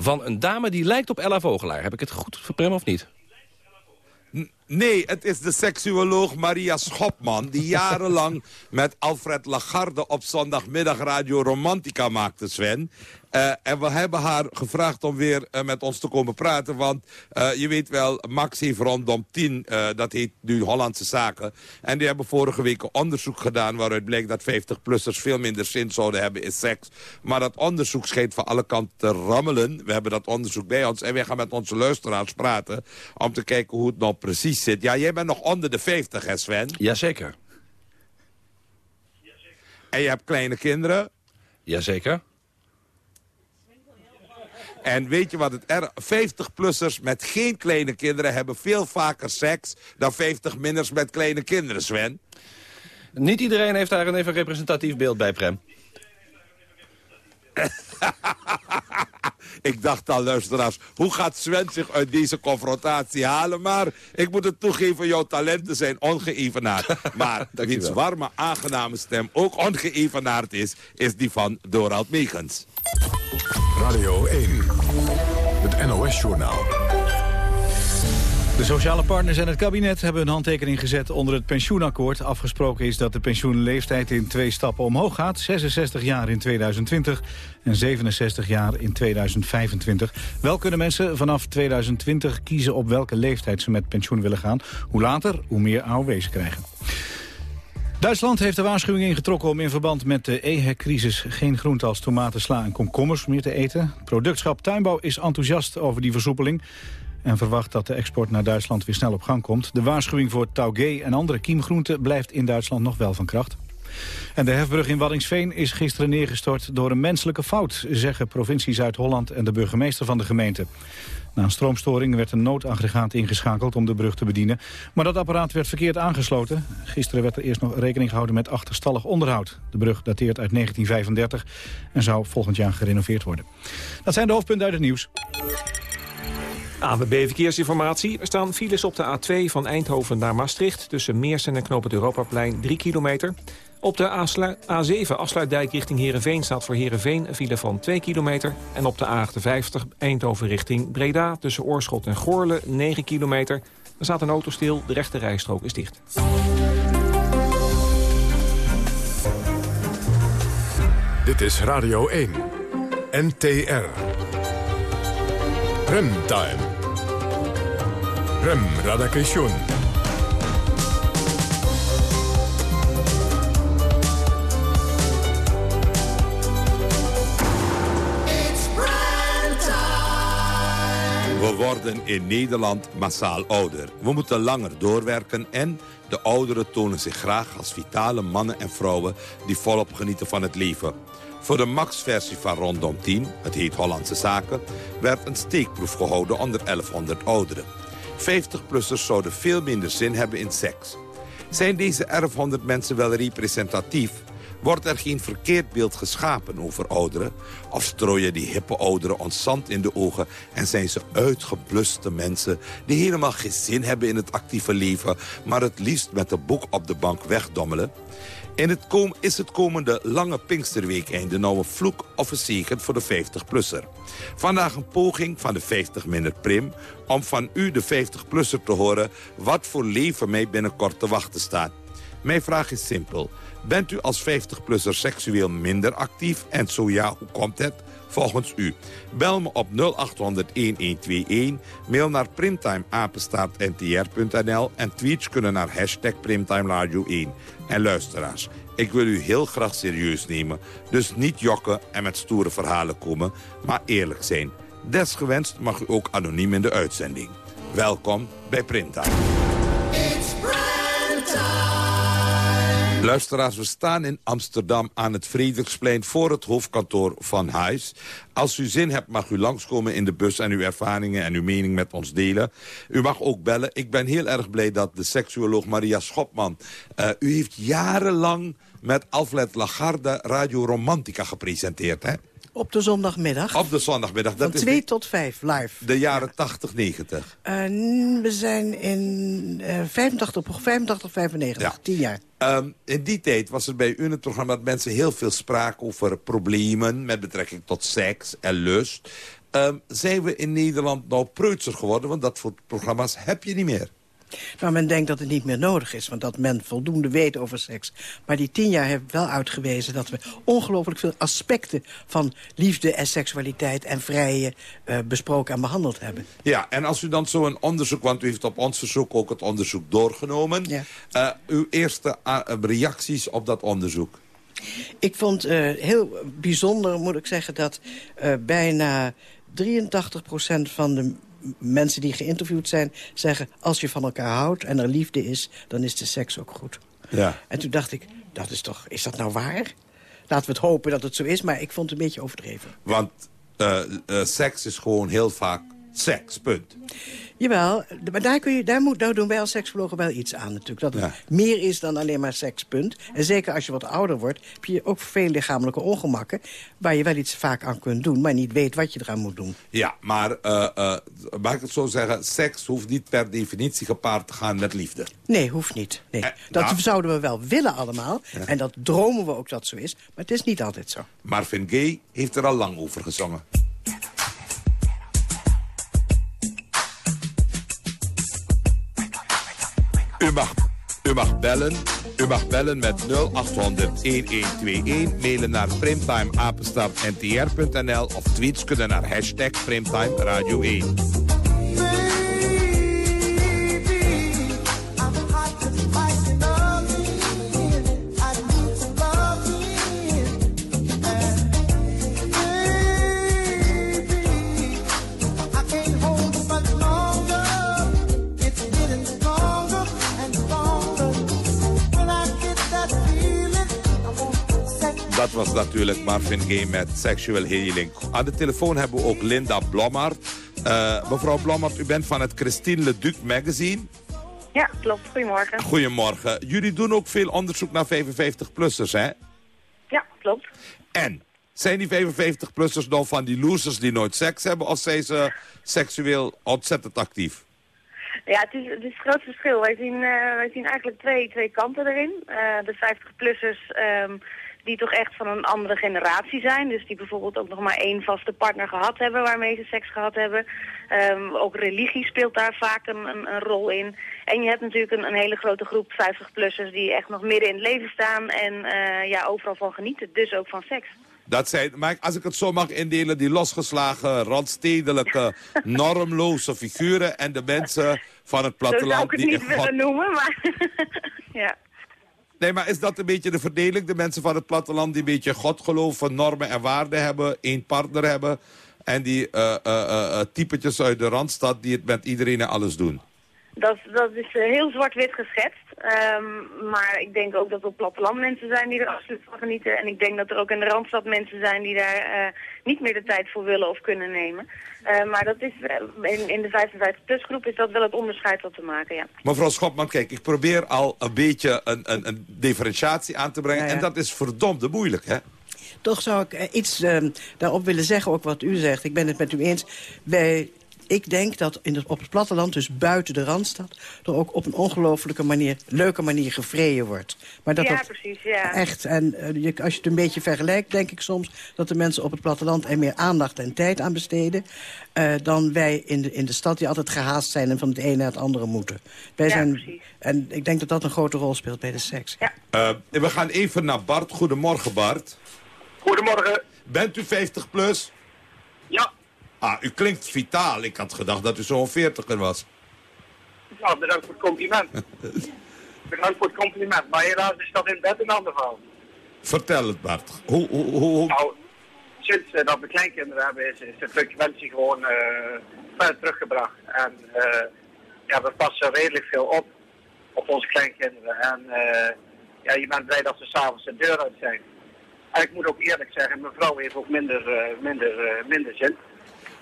van een dame die lijkt op Ella Vogelaar. Heb ik het goed voor Prem of niet? Nee, het is de seksuoloog Maria Schopman... die jarenlang met Alfred Lagarde op zondagmiddag Radio Romantica maakte, Sven. Uh, en we hebben haar gevraagd om weer uh, met ons te komen praten. Want uh, je weet wel, Max heeft rondom 10, dat heet nu Hollandse Zaken. En die hebben vorige week een onderzoek gedaan... waaruit blijkt dat 50-plussers veel minder zin zouden hebben in seks. Maar dat onderzoek schijnt van alle kanten te rammelen. We hebben dat onderzoek bij ons. En wij gaan met onze luisteraars praten... om te kijken hoe het nou precies zit. Ja, jij bent nog onder de 50, hè Sven? Jazeker. En je hebt kleine kinderen? Jazeker. En weet je wat het er... 50-plussers met geen kleine kinderen hebben veel vaker seks... dan 50-minners met kleine kinderen, Sven. Niet iedereen heeft daar een even representatief beeld bij, Prem. ik dacht al, luisteraars, hoe gaat Sven zich uit deze confrontatie halen? Maar ik moet het toegeven, jouw talenten zijn ongeëvenaard. Maar wiens warme, aangename stem ook ongeëvenaard is... is die van Dorald Megens. Radio 1, NOS-journaal. De sociale partners en het kabinet hebben een handtekening gezet onder het pensioenakkoord. Afgesproken is dat de pensioenleeftijd in twee stappen omhoog gaat. 66 jaar in 2020 en 67 jaar in 2025. Wel kunnen mensen vanaf 2020 kiezen op welke leeftijd ze met pensioen willen gaan. Hoe later, hoe meer AOW's krijgen. Duitsland heeft de waarschuwing ingetrokken om in verband met de EHEC-crisis geen groenten als tomaten, sla en komkommers meer te eten. Productschap Tuinbouw is enthousiast over die versoepeling en verwacht dat de export naar Duitsland weer snel op gang komt. De waarschuwing voor taugé en andere kiemgroenten blijft in Duitsland nog wel van kracht. En de hefbrug in Waddingsveen is gisteren neergestort door een menselijke fout, zeggen provincie Zuid-Holland en de burgemeester van de gemeente. Na een stroomstoring werd een noodaggregaat ingeschakeld om de brug te bedienen. Maar dat apparaat werd verkeerd aangesloten. Gisteren werd er eerst nog rekening gehouden met achterstallig onderhoud. De brug dateert uit 1935 en zou volgend jaar gerenoveerd worden. Dat zijn de hoofdpunten uit het nieuws. ANWB Verkeersinformatie. Er staan files op de A2 van Eindhoven naar Maastricht... tussen Meersen en Knoop het Europaplein 3 kilometer. Op de A7 afsluitdijk richting Heerenveen staat voor Heerenveen een file van 2 kilometer. En op de A58 Eindhoven richting Breda tussen Oorschot en Goorle 9 kilometer. Er staat een auto stil, de rechte rijstrook is dicht. Dit is Radio 1. NTR. Remtime. Rem Radakation. We worden in Nederland massaal ouder. We moeten langer doorwerken en de ouderen tonen zich graag als vitale mannen en vrouwen... die volop genieten van het leven. Voor de Max-versie van Rondom 10, het heet Hollandse Zaken... werd een steekproef gehouden onder 1100 ouderen. 50-plussers zouden veel minder zin hebben in seks. Zijn deze 1100 mensen wel representatief... Wordt er geen verkeerd beeld geschapen over ouderen? Of strooien die hippe ouderen ons zand in de ogen... en zijn ze uitgebluste mensen die helemaal geen zin hebben in het actieve leven... maar het liefst met een boek op de bank wegdommelen? In het kom is het komende lange Pinksterweekende nou een vloek of een zegen voor de 50-plusser. Vandaag een poging van de 50-minder Prim om van u de 50-plusser te horen wat voor leven mij binnenkort te wachten staat. Mijn vraag is simpel. Bent u als 50-plusser seksueel minder actief? En zo ja, hoe komt het? Volgens u. Bel me op 0800-1121, mail naar primtimeapenstaartntr.nl... en tweets kunnen naar hashtag Primtime 1. En luisteraars, ik wil u heel graag serieus nemen. Dus niet jokken en met stoere verhalen komen, maar eerlijk zijn. Desgewenst mag u ook anoniem in de uitzending. Welkom bij Primtime. Luisteraars, we staan in Amsterdam aan het Frederiksplein... voor het hoofdkantoor van Huis. Als u zin hebt, mag u langskomen in de bus... en uw ervaringen en uw mening met ons delen. U mag ook bellen. Ik ben heel erg blij dat de seksuoloog Maria Schopman... Uh, u heeft jarenlang met Alfred Lagarde Radio Romantica gepresenteerd, hè? Op de zondagmiddag. Op de zondagmiddag. Dat Van 2 tot 5, live. De jaren 80, 90. Uh, we zijn in uh, 85, 85, 95, ja. 10 jaar. Um, in die tijd was er bij u in het programma dat mensen heel veel spraken over problemen... met betrekking tot seks en lust. Um, zijn we in Nederland nou preutser geworden? Want dat soort programma's heb je niet meer. Nou, men denkt dat het niet meer nodig is, want dat men voldoende weet over seks. Maar die tien jaar hebben wel uitgewezen dat we ongelooflijk veel aspecten van liefde en seksualiteit en vrije uh, besproken en behandeld hebben. Ja, en als u dan zo'n onderzoek, want u heeft op ons verzoek ook het onderzoek doorgenomen. Ja. Uh, uw eerste uh, reacties op dat onderzoek? Ik vond heel bijzonder, moet ik zeggen, dat bijna 83% van de mensen die geïnterviewd zijn zeggen... als je van elkaar houdt en er liefde is, dan is de seks ook goed. Ja. En toen dacht ik, dat is toch, is dat nou waar? Laten we het hopen dat het zo is, maar ik vond het een beetje overdreven. Want uh, uh, seks is gewoon heel vaak seks, punt. Jawel, maar daar, kun je, daar, moet, daar doen wij als sekspsicologen wel iets aan natuurlijk. Dat het ja. meer is dan alleen maar sekspunt. En zeker als je wat ouder wordt, heb je ook veel lichamelijke ongemakken... waar je wel iets vaak aan kunt doen, maar niet weet wat je eraan moet doen. Ja, maar uh, uh, mag ik het zo zeggen... seks hoeft niet per definitie gepaard te gaan met liefde. Nee, hoeft niet. Nee. Eh, dat nou, zouden we wel willen allemaal. Ja. En dat dromen we ook dat zo is. Maar het is niet altijd zo. Marvin Gaye heeft er al lang over gezongen. U mag, u mag bellen. U mag bellen met 0800-1121. Mailen naar primtimeapenstaartntr.nl of tweets kunnen naar hashtag Primtime Radio 1. Dat was natuurlijk Marvin Gaye met Sexual Healing. Aan de telefoon hebben we ook Linda Blommert. Uh, mevrouw Blommert, u bent van het Christine Leduc magazine. Ja, klopt. Goedemorgen. Goedemorgen. Jullie doen ook veel onderzoek naar 55-plussers, hè? Ja, klopt. En, zijn die 55-plussers dan van die losers die nooit seks hebben... of zijn ze seksueel ontzettend actief? Ja, het is, het is een groot verschil. Wij zien, uh, wij zien eigenlijk twee, twee kanten erin. Uh, de 50-plussers... Um, die toch echt van een andere generatie zijn. Dus die bijvoorbeeld ook nog maar één vaste partner gehad hebben waarmee ze seks gehad hebben. Um, ook religie speelt daar vaak een, een, een, rol in. En je hebt natuurlijk een, een hele grote groep 50-plussers die echt nog midden in het leven staan en uh, ja, overal van genieten. Dus ook van seks. Dat zijn, maar als ik het zo mag indelen, die losgeslagen, randstedelijke, normloze figuren en de mensen van het platteland. Zo zou ik het niet willen noemen, maar ja. Nee, maar is dat een beetje de verdeling? De mensen van het platteland die een beetje God geloven, normen en waarden hebben, één partner hebben... en die uh, uh, typetjes uit de Randstad die het met iedereen en alles doen? Dat, dat is heel zwart-wit geschetst. Um, maar ik denk ook dat er op platteland mensen zijn die er absoluut van genieten. En ik denk dat er ook in de Randstad mensen zijn die daar niet meer de tijd voor willen of kunnen nemen. Uh, maar dat is, in, in de 55-plus groep is dat wel het onderscheid wat te maken, ja. Mevrouw Schopman, kijk, ik probeer al een beetje een, een, een differentiatie aan te brengen. Ja, ja. En dat is verdomde moeilijk, hè? Toch zou ik iets uh, daarop willen zeggen, ook wat u zegt. Ik ben het met u eens. Wij ik denk dat in het, op het platteland, dus buiten de Randstad... er ook op een ongelofelijke manier, leuke manier gevreden wordt. Maar dat ja, dat precies, ja. echt, en eh, je, als je het een beetje vergelijkt, denk ik soms... dat de mensen op het platteland er meer aandacht en tijd aan besteden... eh, dan wij in de, in de stad die altijd gehaast zijn... en van het ene naar het andere moeten. Wij Ja, zijn, precies. en ik denk dat dat een grote rol speelt bij de seks. Eh, we gaan even naar Bart. Goedemorgen, Bart. Goedemorgen. Bent u 50 plus? Ja. Ah, u klinkt vitaal. Ik had gedacht dat u zo'n 40er was. Nou, bedankt voor het compliment. bedankt voor het compliment. Maar helaas is dat in bed een ander verhaal. Vertel het, Bart. Hoe, hoe, hoe, Nou, sinds eh, dat we kleinkinderen hebben, is, is de frequentie gewoon eh ver teruggebracht. En eh, ja, we passen redelijk veel op op onze kleinkinderen. En ja, je bent blij dat ze s'avonds de deur uit zijn. En ik moet ook eerlijk zeggen, mijn vrouw heeft ook minder, minder, minder zin.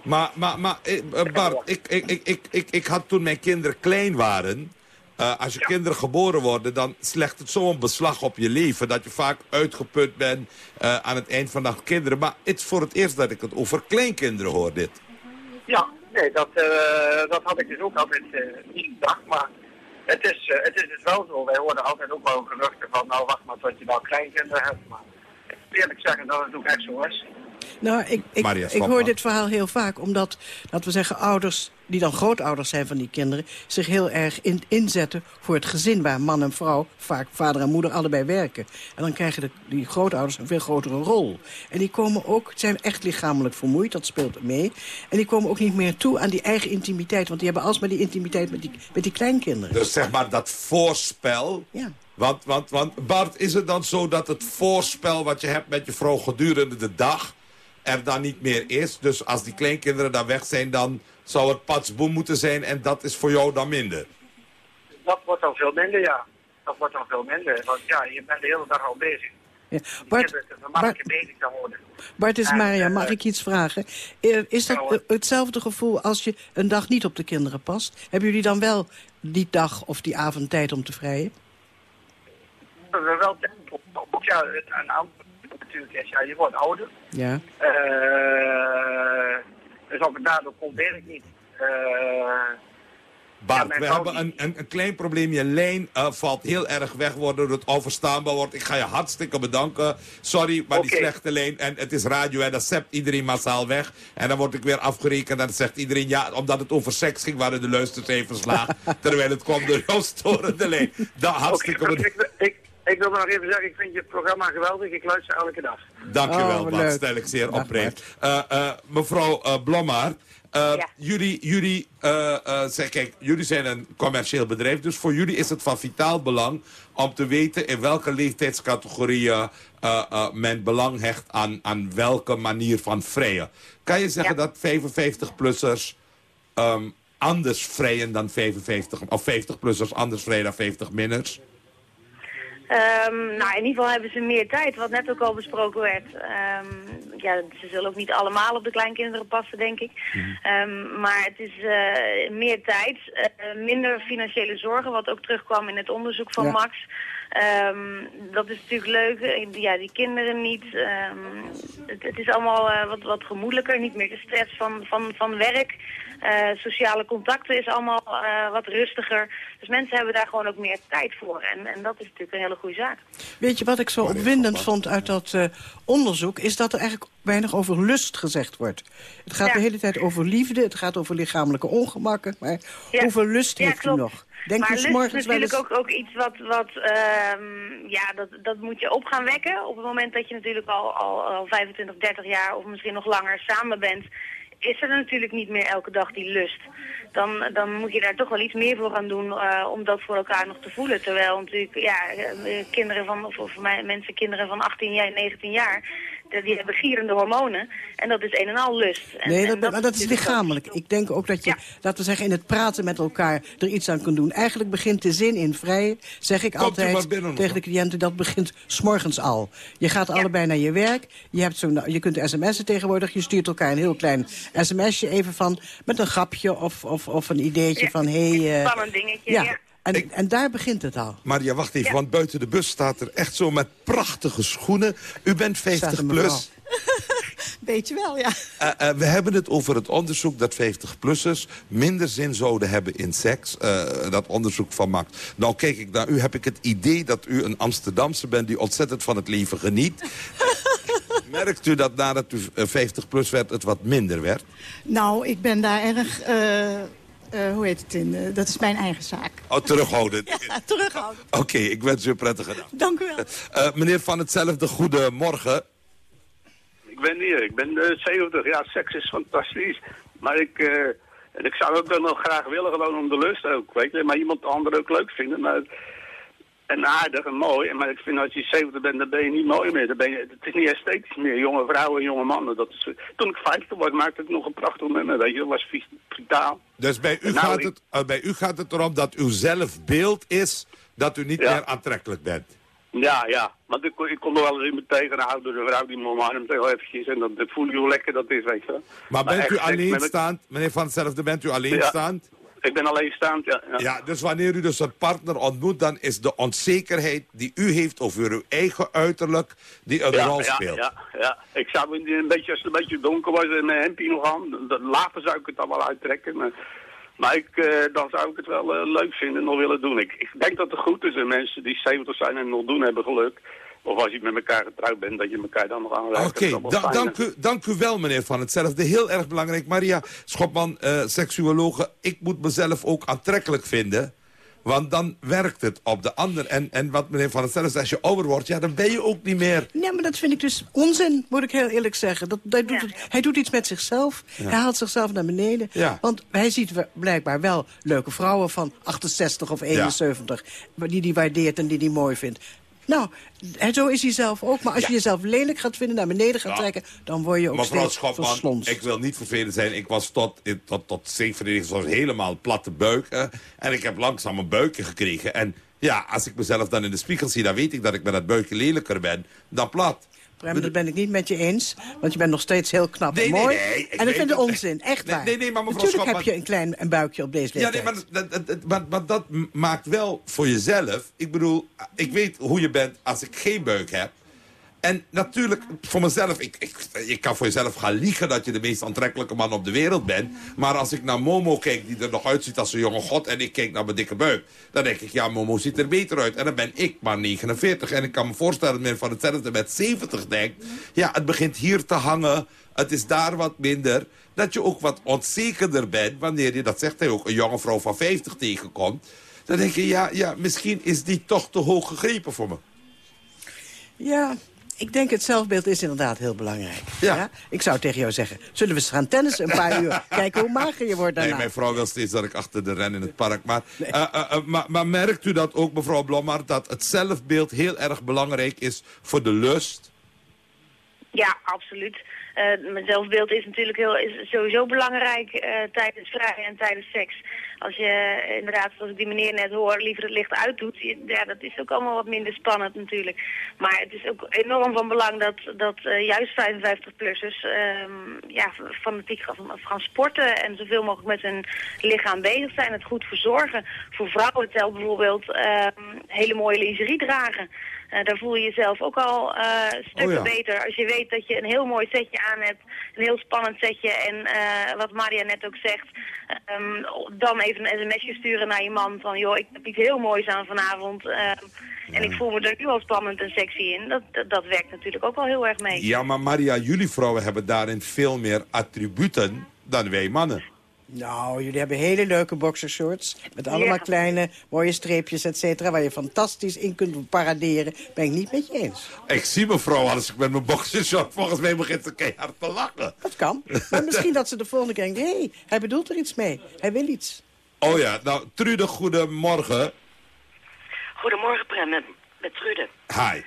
Maar, maar, maar eh, eh, Bart, ik, ik, ik, ik, ik, ik had toen mijn kinderen klein waren... eh, als je kinderen geboren worden, dan slecht het zo'n beslag op je leven... dat je vaak uitgeput bent aan het eind van de dag kinderen. Maar het is voor het eerst dat ik het over kleinkinderen hoor, dit. Ja, nee, dat, dat had ik dus ook altijd niet gedacht. Maar het is, het is dus wel zo. Wij hoorden altijd ook wel geruchten van, nou wacht maar tot je nou kleinkinderen hebt. Maar ik moet eerlijk zeggen dat het ook echt zo is. Nou, ik, ik, Maria ik hoor dit verhaal heel vaak, omdat, laten we zeggen, ouders die dan grootouders zijn van die kinderen... zich heel erg in, inzetten voor het gezin waar man en vrouw, vaak vader en moeder, allebei werken. En dan krijgen de, die grootouders een veel grotere rol. En die komen ook, zijn echt lichamelijk vermoeid, dat speelt mee. En die komen ook niet meer toe aan die eigen intimiteit, want die hebben alsmaar die intimiteit met die, met die kleinkinderen. Dus zeg maar dat voorspel. Ja. Want, want, want Bart, is het dan zo dat het voorspel wat je hebt met je vrouw gedurende de dag er dan niet meer is? Dus als die kleinkinderen daar weg zijn, dan zou het patsboom moeten zijn en dat is voor jou dan minder? Dat wordt dan veel minder, ja. Dat wordt dan veel minder. Want ja, je bent de hele dag al bezig. Ja. Bart, is Maria, eh, mag ik iets vragen? Eh, Is dat eh, hetzelfde gevoel als je een dag niet op de kinderen past? Hebben jullie dan wel die dag of die avond tijd om te vrijen? We wel tempo. Ja, het- een natuurlijk ja, je wordt ouder. Ja. Eh, dus het daardoor komt, weet ik niet. Eh, Bart, we hebben een, een, een klein probleem. Je lijn eh, valt heel erg weg, waardoor het onverstaanbaar wordt. Ik ga je hartstikke bedanken. Sorry, maar die slechte lijn. En het is radio en dan zept iedereen massaal weg. En dan word ik weer afgerekend en dan zegt iedereen... ja, omdat het over seks ging, waren de luistercijfers laag. terwijl het kwam door jouw storende lijn. Da, hartstikke bedankt. Ik, wil nog even zeggen, ik vind je programma geweldig. Ik luister elke dag. Dankjewel, Oh, Bart. leuk. Stel ik zeer oprecht. Eh, eh, mevrouw uh, Blommaert, eh, jullie, jullie, eh, eh, zeg, kijk, jullie zijn een commercieel bedrijf, dus voor jullie is het van vitaal belang om te weten in welke leeftijdscategorieën eh, eh, men belang hecht aan, aan welke manier van vrijen. Kan je zeggen dat 55-plussers ehm, anders vrijen dan 55, of 50-plussers anders vrijen dan 50-minners? Ehm, nou, in ieder geval hebben ze meer tijd, wat net ook al besproken werd. Ehm, ja, ze zullen ook niet allemaal op de kleinkinderen passen, denk ik. Ehm, maar het is eh, meer tijd, eh, minder financiële zorgen, wat ook terugkwam in het onderzoek van Ja. Max. Ehm, dat is natuurlijk leuk. Ja, die kinderen niet. Ehm, het, het is allemaal eh, wat, wat gemoedelijker, niet meer de stress van, van, van werk. Eh, sociale contacten is allemaal eh, wat rustiger. Dus mensen hebben daar gewoon ook meer tijd voor. En, en dat is natuurlijk een hele goede zaak. Weet je wat ik zo opwindend vond uit dat eh, onderzoek... is dat er eigenlijk weinig over lust gezegd wordt. Het gaat de hele tijd over liefde, het gaat over lichamelijke ongemakken... maar hoeveel lust Ja, heeft klopt. u nog? Denk maar je lust is wel natuurlijk eens... ook, ook iets wat, wat ehm, ja, dat, dat moet je op gaan wekken. Op het moment dat je natuurlijk al, al, al 25, 30 jaar of misschien nog langer samen bent, is er natuurlijk niet meer elke dag die lust. Dan, dan moet je daar toch wel iets meer voor gaan doen eh, om dat voor elkaar nog te voelen. Terwijl natuurlijk, ja, eh, kinderen van, of voor mij mensen, kinderen van 18 jaar, 19 jaar, die die hebben gierende hormonen. En dat is een en al lust. En, Nee, en dat, maar dat is ook- lichamelijk. Ik denk ook dat je, laten we zeggen, in het praten met elkaar er iets aan kunt doen. Eigenlijk begint de zin in vrij, zeg ik Komt altijd binnen, tegen de cliënten, dat begint s'morgens al. Je gaat allebei naar je werk, je, hebt zo, je kunt sms'en tegenwoordig, je stuurt elkaar een heel klein sms'je even van, met een grapje of, of, of een ideetje van, hé... Hey, eh, Spannend dingetje, ja. En, en daar begint het al. Maria, wacht even, want buiten de bus staat er echt zo met prachtige schoenen. U bent 50 een mevrouw. plus. Beetje wel, ja. Eh, eh, we hebben het over het onderzoek dat 50-plussers minder zin zouden hebben in seks. Eh, dat onderzoek van Max. Nou kijk ik naar u, heb ik het idee dat u een Amsterdamse bent... die ontzettend van het leven geniet. Merkt u dat nadat u 50-plus werd het wat minder werd? Nou, ik ben daar erg... eh, hoe heet het in? eh, dat is mijn eigen zaak. Oh, terughoudend. Ja, terughouden. Oké, ik wens u een prettige dag. Dank u wel. Eh, meneer Van hetzelfde, goedemorgen. Ik ben hier, ik ben eh, 70. Ja, seks is fantastisch. Maar ik, en ik zou ook wel nog graag willen, gewoon om de lust ook, weet je. Maar iemand anders ook leuk vinden. Maar, en aardig en mooi. Maar ik vind als je 70 bent, dan ben je niet mooi meer. Dan ben je, het is niet esthetisch meer. Jonge vrouwen en jonge mannen. Dat is, toen ik 50 was, maakte ik nog een prachtig nummer, weet je. Dat was vitaal. Dus bij u, nou, gaat ik- het, eh, bij u gaat het erom dat uw zelfbeeld is... dat u niet Ja. meer aantrekkelijk bent. Ja, ja. Want ik, ik kom er wel eens iemand tegen, een oudere vrouw die me omarmt heel eventjes. En dan voel je hoe lekker dat is, weet je wel. Maar bent echt u alleenstaand? Meneer Van hetzelfde, bent u alleenstaand? Ik ben alleenstaand, ja. ja. Ja, dus wanneer u dus een partner ontmoet... dan is de onzekerheid die u heeft over uw eigen uiterlijk... die een ja, rol ja, speelt. Ja, ja. Ik zou in- een beetje, als het een beetje donker was en mijn hempje nog aan, dan later zou ik het dan wel uittrekken. Maar, maar ik, eh, dan zou ik het wel eh, leuk vinden en nog willen doen. Ik, ik denk dat het goed is en mensen die 70 zijn en nog doen hebben geluk. Of als je met elkaar getrouwd bent, dat je elkaar dan nog aanraakt. Oké, da- dank, u, dank u wel, meneer Van hetzelfde. Heel erg belangrijk. Maria Schopman, eh seksuologe, ik moet mezelf ook aantrekkelijk vinden. Want dan werkt het op de ander. En, en wat meneer Van hetzelfde zegt, als je ouder wordt, ja, dan ben je ook niet meer... Nee, maar dat vind ik dus onzin, moet ik heel eerlijk zeggen. Dat, dat doet, Hij doet iets met zichzelf. Ja. Hij haalt zichzelf naar beneden. Ja. Want hij ziet blijkbaar wel leuke vrouwen van 68 of 71... die hij waardeert en die hij mooi vindt. Nou, zo is hij zelf ook. Maar als Ja. je jezelf lelijk gaat vinden, naar beneden gaat Ja. trekken... dan word je ook Mevrouw steeds verslonst. ik wil niet vervelend zijn. Ik was tot, tot, tot 97 was helemaal platte buik. hè. En ik heb langzaam een buikje gekregen. En ja, als ik mezelf dan in de spiegel zie... dan weet ik dat ik met dat buikje lelijker ben dan plat. Prem, dat ben ik niet met je eens. Want je bent nog steeds heel knap Nee, en nee, mooi. nee, ik en ik weet vind het. onzin, echt Nee, waar. nee, nee, maar mevrouw Natuurlijk heb je een klein een buikje op deze Ja, leeftijd. nee, maar dat, dat, dat- maar, maar dat maakt wel voor jezelf... Ik bedoel, ik weet hoe je bent als ik geen buik heb. En natuurlijk, voor mezelf, ik, ik, je kan voor jezelf gaan liegen dat je de meest aantrekkelijke man op de wereld bent. Maar als ik naar Momo kijk, die er nog uitziet als een jonge god, en ik kijk naar mijn dikke buik, dan denk ik, ja, Momo ziet er beter uit. En dan ben ik maar 49. En ik kan me voorstellen dat men van hetzelfde met 70 denkt, ja, het begint hier te hangen, het is daar wat minder. Dat je ook wat onzekerder bent wanneer je, dat zegt hij ook, een jonge vrouw van 50 tegenkomt. Dan denk je, ja, ja, misschien is die toch te hoog gegrepen voor me. Ja, ik denk het zelfbeeld is inderdaad heel belangrijk. Ja. Ik zou tegen jou zeggen, zullen we eens gaan tennissen een paar uur? Kijken hoe mager je wordt daarna. Nee, mijn vrouw wil steeds dat ik achter de ren in het park. Maar, eh, eh, eh, maar, maar merkt u dat ook, mevrouw Blommar, dat het zelfbeeld heel erg belangrijk is voor de lust? Ja, absoluut. Eh, mijn zelfbeeld is natuurlijk heel, is sowieso belangrijk eh, tijdens vrij en tijdens seks. Als je inderdaad, zoals ik die meneer net hoor, liever het licht uitdoet, ja, dat is ook allemaal wat minder spannend natuurlijk. Maar het is ook enorm van belang dat, dat eh, juist 55-plussers ja, fanatiek gaan, gaan sporten en zoveel mogelijk met hun lichaam bezig zijn. Het goed verzorgen. Voor vrouwen telt bijvoorbeeld ehm, hele mooie lingerie dragen. Eh, daar voel je jezelf ook al eh, stukken Oh ja. beter als je weet dat je een heel mooi setje aan hebt. Een heel spannend setje. En eh, wat Maria net ook zegt, ehm, dan even een sms'je sturen naar je man van... joh, ik heb iets heel moois aan vanavond. ehm, En ik voel me er nu al spannend en sexy in. Dat, dat, dat werkt natuurlijk ook wel heel erg mee. Ja, maar Maria, jullie vrouwen hebben daarin veel meer attributen dan wij mannen. Nou, jullie hebben hele leuke boxershorts. Met allemaal Ja. kleine, mooie streepjes, et cetera. Waar je fantastisch in kunt paraderen. Ben ik niet met je eens. Ik zie mevrouw als ik met mijn boxershort, volgens mij begint ze keihard te lachen. Dat kan. Maar misschien dat ze de volgende keer denkt... hé, hey, hij bedoelt er iets mee. Hij wil iets. Oh ja, nou, Trude, goedemorgen. Goedemorgen, Prem, met, met Trude. Hi.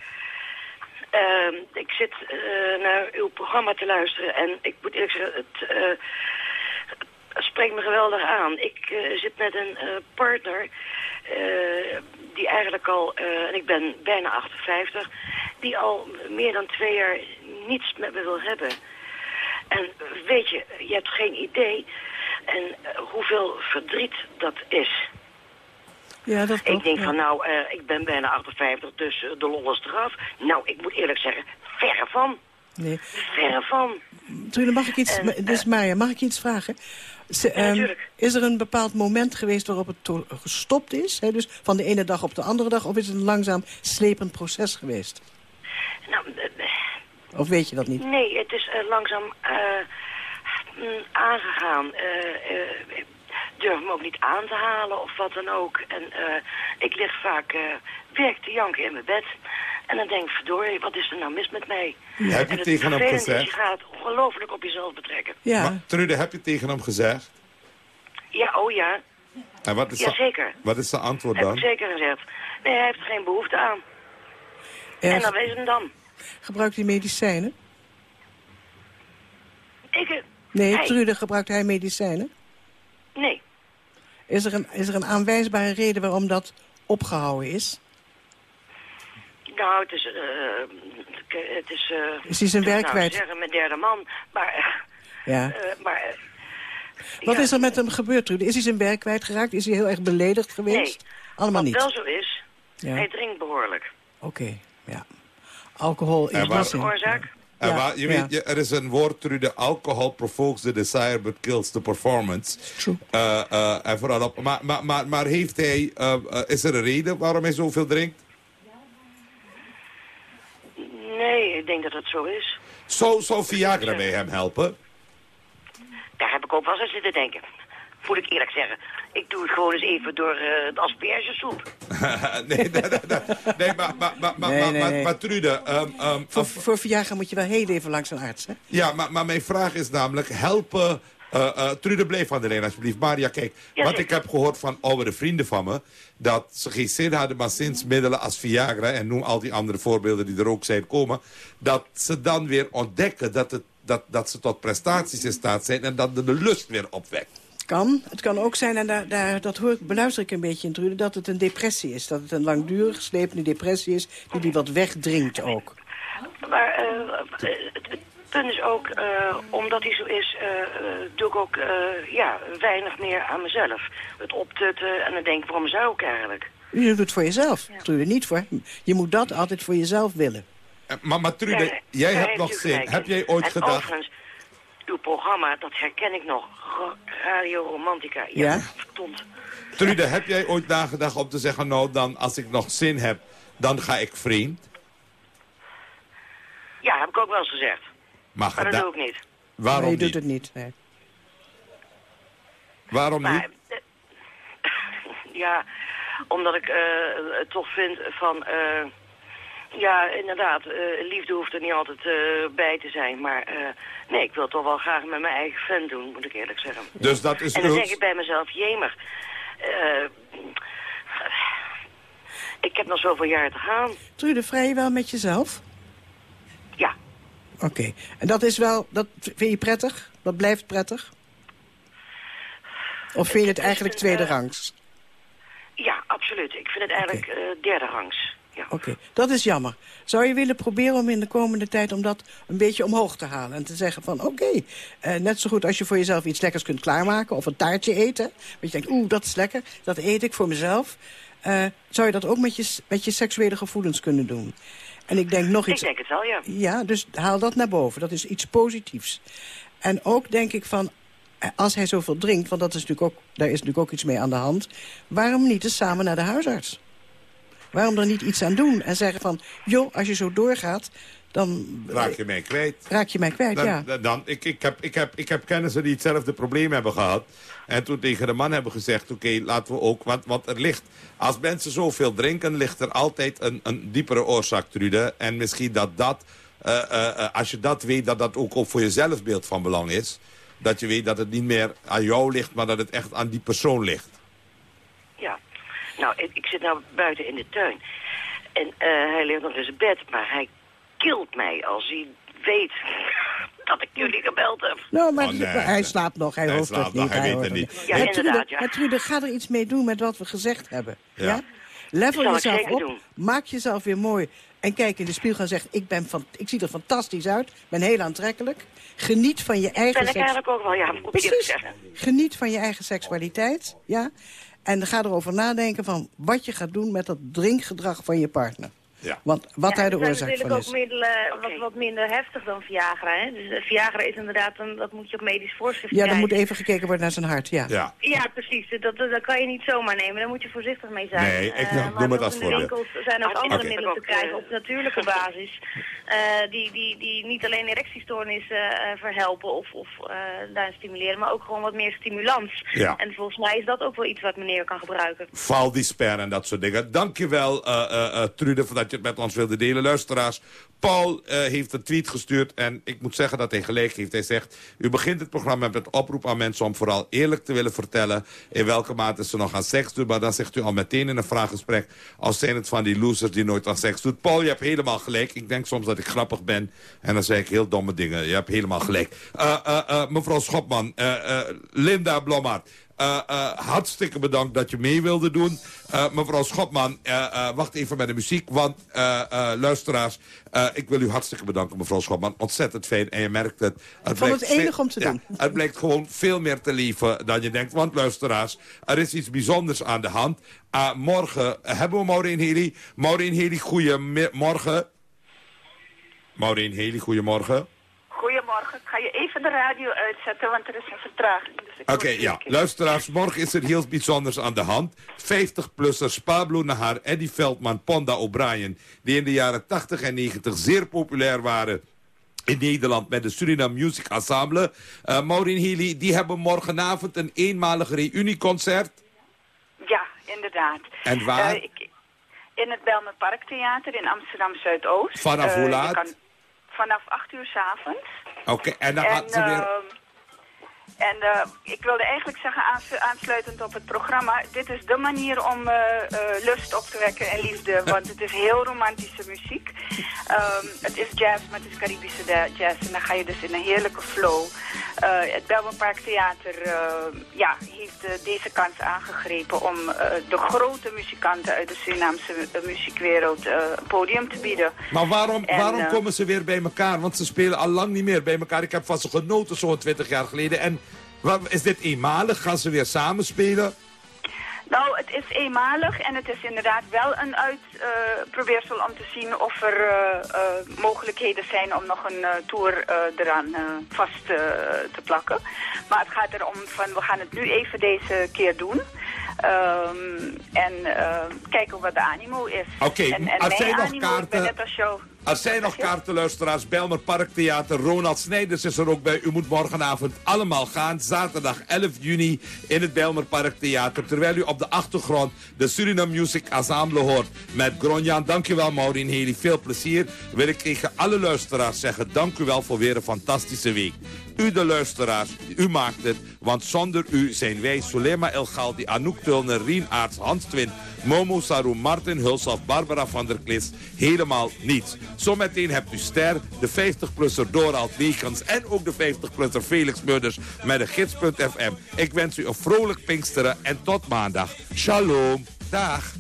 Ehm, ik zit eh, naar uw programma te luisteren en ik moet eerlijk zeggen, het, eh, het spreekt me geweldig aan. Ik eh, zit met een eh, partner eh, die eigenlijk al, en ik ben bijna 58, die al meer dan twee jaar niets met me wil hebben. En weet je, je hebt geen idee en hoeveel verdriet dat is. Ja, dat Ik denk van nou, ik ben bijna 58, dus de lol is eraf. Nou, ik moet eerlijk zeggen, verre van. Nee. Verre van. Trude, mag ik iets, En, dus Marja, mag ik je iets vragen? Ze, ehm, is er een bepaald moment geweest waarop het to- gestopt is? Hè? Dus van de ene dag op de andere dag? Of is het een langzaam slepend proces geweest? Nou, eh, Of weet je dat niet? nee, het is eh, langzaam eh, mm, aangegaan. Ik durf me ook niet aan te halen of wat dan ook. En eh, ik lig vaak werk te janken in mijn bed. En dan denk ik, verdorie, wat is er nou mis met mij? Ja. Heb je het tegen hem gezegd? je gaat het ongelooflijk op jezelf betrekken. Maar, Trude, heb je tegen hem gezegd? Ja, oh ja. En wat is, Jazeker. wat is zijn antwoord Heb ik dan? zeker gezegd. Nee, hij heeft er geen behoefte aan. En dan is hem dan. Gebruikt hij medicijnen? Ik, eh, Nee, hij- Trude, gebruikt hij medicijnen? Nee. Is er, een, is er een aanwijsbare reden waarom dat opgehouden is? Nou, het is... eh, k- het is eh, Is hij zijn ik werk kwijt? zeggen, mijn derde man. Maar... eh, Ja. eh, maar Wat ja, is er met hem gebeurd, Trude? Is hij zijn werk kwijtgeraakt? Is hij heel erg beledigd geweest? Nee. Allemaal Wat niet? wel zo is, Ja. hij drinkt behoorlijk. Oké, ja. Alcohol is was in. Oorzaak? En Ja, waar- je weet, er is een woord, Trude, alcohol provokes the desire but kills the performance. True. Eh, eh, en vooral op, maar, maar, maar, maar heeft hij, is er een reden waarom hij zoveel drinkt? Nee, ik denk dat het zo is. Zou, zou Viagra bij hem helpen? Daar heb ik ook wel eens aan zitten denken. Moet ik eerlijk zeggen. Ik doe het gewoon eens even door eh de aspergesoep. nee, nee, nee, nee, nee, maar, maar, maar, maar, Nee, maar, nee, maar, nee. maar Trude, ehm, ehm, Voor, voor Viagra moet je wel heel even langs een arts, hè? Ja, maar, maar mijn vraag is namelijk, helpen... eh eh, Trude, blijf aan de lijn alsjeblieft. Maria, kijk, wat ik heb gehoord van oudere vrienden van me... dat ze geen zin hadden, maar sinds middelen als Viagra... en noem al die andere voorbeelden die er ook zijn komen... dat ze dan weer ontdekken dat, het, dat, dat ze tot prestaties in staat zijn... en dat de, de lust weer opwekt. Kan. Het kan ook zijn, en daar, daar, dat hoor ik, beluister ik een beetje in Trude... dat het een depressie is. Dat het een langdurig slepende depressie is... die die wat wegdringt ook. Maar eh, punt is ook, eh, omdat hij zo is, eh, eh, doe ik ook eh, ja, weinig meer aan mezelf. Het optutten en dan denk ik, waarom zou ik eigenlijk? Je doet het voor jezelf, Trude, niet voor hem. Je moet dat altijd voor jezelf willen. Eh, Maar, maar Trude, Ja, jij hebt nog u zin. gelijk Heb jij ooit en gedacht... overigens, uw programma, dat herken ik nog. Ra- Radio Romantica. Ja, Ja? verdomd. Trude, heb jij ooit nagedacht om te zeggen... nou, dan, als ik nog zin heb, dan ga ik vreemd? Ja, heb ik ook wel eens gezegd. Maar, Maar dat doe ik niet. Waarom nee, je niet? doet het niet. Nee. Waarom niet? Maar, eh, ja, omdat ik eh, het toch vind van... eh, ja, inderdaad, eh, liefde hoeft er niet altijd eh, bij te zijn. Maar eh, nee, ik wil het toch wel graag met mijn eigen fan doen, moet ik eerlijk zeggen. Dus dat is en dan denk ik bij mezelf, jemig. eh, ik heb nog zoveel jaar te gaan. Trude, vrij je wel met jezelf? Oké. En dat is wel, dat vind je prettig? Dat blijft prettig? Of vind je het eigenlijk tweede rangs? Ja, absoluut. Ik vind het eigenlijk eh, derde rangs. Ja. Oké, dat is jammer. Zou je willen proberen om in de komende tijd om dat een beetje omhoog te halen? En te zeggen van oké, eh, net zo goed als je voor jezelf iets lekkers kunt klaarmaken... of een taartje eten, want je denkt oeh, dat is lekker, dat eet ik voor mezelf... eh, zou je dat ook met je, met je seksuele gevoelens kunnen doen? En ik denk nog Ik iets... denk het wel, ja. Ja, dus haal dat naar boven. Dat is iets positiefs. En ook denk ik van, eh, als hij zoveel drinkt... want dat is natuurlijk ook, daar is natuurlijk ook iets mee aan de hand... waarom niet eens samen naar de huisarts? Waarom er niet iets aan doen en zeggen van... joh, als je zo doorgaat, dan Raak je mij kwijt. raak je mij kwijt, Dan, ja. dan- dan, ik, ik, heb, ik, heb, ik heb kennissen die hetzelfde probleem hebben gehad. En toen tegen de man hebben gezegd, oké, laten we ook... Want, want er ligt, als mensen zoveel drinken, ligt er altijd een, een diepere oorzaak, Trude. En misschien dat dat, eh, eh, eh, als je dat weet, dat dat ook, ook voor je zelfbeeld van belang is. Dat je weet dat het niet meer aan jou ligt, maar dat het echt aan die persoon ligt. Ja. Nou, ik, ik zit nou buiten in de tuin. En eh, hij ligt nog in zijn bed, maar hij kilt mij als hij weet dat ik jullie gebeld heb. Nou, maar, Oh, nee. hij slaapt nog, hij, Hij hoort slaapt het nog, niet. hij weet hoort het niet. Ja, Trude, ja. Trude, ga er iets mee doen met wat we gezegd hebben. Ja? Ja. Level jezelf op, doen. maak jezelf weer mooi... en kijk in de spiegel en zeg, ik, ben van, ik zie er fantastisch uit, ben heel aantrekkelijk. Geniet van je eigen... Ben ik eigenlijk ook wel, ja, Precies. zeggen. Geniet van je eigen seksualiteit, ja. En ga erover nadenken van wat je gaat doen met dat drinkgedrag van je partner. Ja. Want wat daar de het zijn oorzaak natuurlijk van ook is. middelen wat, wat minder heftig dan Viagra. Hè? Dus eh, Viagra is inderdaad, een, dat moet je op medisch voorschrift Ja, dan krijgen. moet even gekeken worden naar zijn hart, ja. Ja. Ja, precies. Dat, dat, dat kan je niet zomaar nemen. Daar moet je voorzichtig mee zijn. Nee, ik noem maar het als voorbeeld. winkels zijn ook andere middelen te krijgen op natuurlijke basis. eh, die, die, die niet alleen erectiestoornissen eh, verhelpen of, of eh, daarin stimuleren, maar ook gewoon wat meer stimulans. Ja. En volgens mij is dat ook wel iets wat meneer kan gebruiken. Valdisper en dat soort dingen. Dankjewel, eh eh eh, Trude, voor dat je met ons wilde delen. Luisteraars, Paul eh, heeft een tweet gestuurd en ik moet zeggen dat hij gelijk heeft. Hij zegt, u begint het programma met oproep aan mensen om vooral eerlijk te willen vertellen in welke mate ze nog aan seks doen. Maar dan zegt u al meteen in een vraaggesprek, als zijn het van die losers die nooit aan seks doen. Paul, je hebt helemaal gelijk. Ik denk soms dat ik grappig ben en dan zeg ik heel domme dingen. Je hebt helemaal gelijk. Eh, eh, mevrouw Schopman, Linda Blommaert. Eh, eh, hartstikke bedankt dat je mee wilde doen. Eh, mevrouw Schopman, wacht even met de muziek. Want, eh, eh, luisteraars, eh, ik wil u hartstikke bedanken, mevrouw Schopman. Ontzettend fijn. En je merkt het. het vond het blijkt enig om te ja, doen. het blijkt gewoon veel meer te leven dan je denkt. Want, luisteraars, er is iets bijzonders aan de hand. Morgen hebben we Maureen Heli. Maureen Heli, goeiemorgen. Maureen Heli. Goedemorgen. Ik ga je even de radio uitzetten, want er is een vertraging. Dus Oké, ja. Luisteraars, morgen is er heel bijzonders aan de hand. 50-plussers Pablo Nahar, Eddie Veldman, Ponda O'Brien... die in de jaren 80 en 90 zeer populair waren in Nederland met de Suriname Music Ensemble. Uh, Maureen Healy, die hebben morgenavond een eenmalig reunieconcert. Ja, inderdaad. En waar? Eh, ik- in het Belmer Parktheater in Amsterdam-Zuidoost. Vanaf Eh, hoe laat? kan- vanaf 8 uur 's avonds. Oké, en dan gaat ze weer... en eh, ik wilde eigenlijk zeggen, aans- aansluitend op het programma... dit is de manier om eh, eh, lust op te wekken en liefde. want het is heel romantische muziek. Ehm, het is jazz, maar het is Caribische jazz. En dan ga je dus in een heerlijke flow. Het Belmenpark Theater ja, heeft deze kans aangegrepen... om de grote muzikanten uit de Surinaamse muziekwereld een podium te bieden. Maar waarom, En, waarom komen ze weer bij elkaar? Want ze spelen al lang niet meer bij elkaar. Ik heb van ze genoten zo'n 20 jaar geleden. En is dit eenmalig? Gaan ze weer samen spelen? Nou, het is eenmalig en het is inderdaad wel een uitprobeersel om te zien of er eh, eh, mogelijkheden zijn om nog een eh, tour eraan vast te plakken. Maar het gaat erom van we gaan het nu even deze keer doen. Ehm, en eh, kijken wat de animo is. Oké, er mijn zijn nog kaarten. als zijn nog kaarten, luisteraars. Belmer Parktheater. Ronald Snijders is er ook bij. U moet morgenavond allemaal gaan. Zaterdag 11 juni in het Belmer Parktheater. Terwijl u op de achtergrond de Suriname Music Ensemble hoort. Met Gronjan. Dankjewel Maureen Heli. Veel plezier. Wil ik tegen alle luisteraars zeggen. Dank u wel voor weer een fantastische week. U de luisteraars, u maakt het. Want zonder u zijn wij Sulema El Galdi, Anouk Tulner, Rien Aarts, Hans Twin... Momo Saru, Martin Hulshoff, Barbara van der Klis helemaal niets. Zometeen hebt u Ster, de 50-plusser Dorald Wegens... en ook de 50-plusser Felix Murders met de gids.fm. Ik wens u een vrolijk Pinksteren en tot maandag. Shalom. Dag.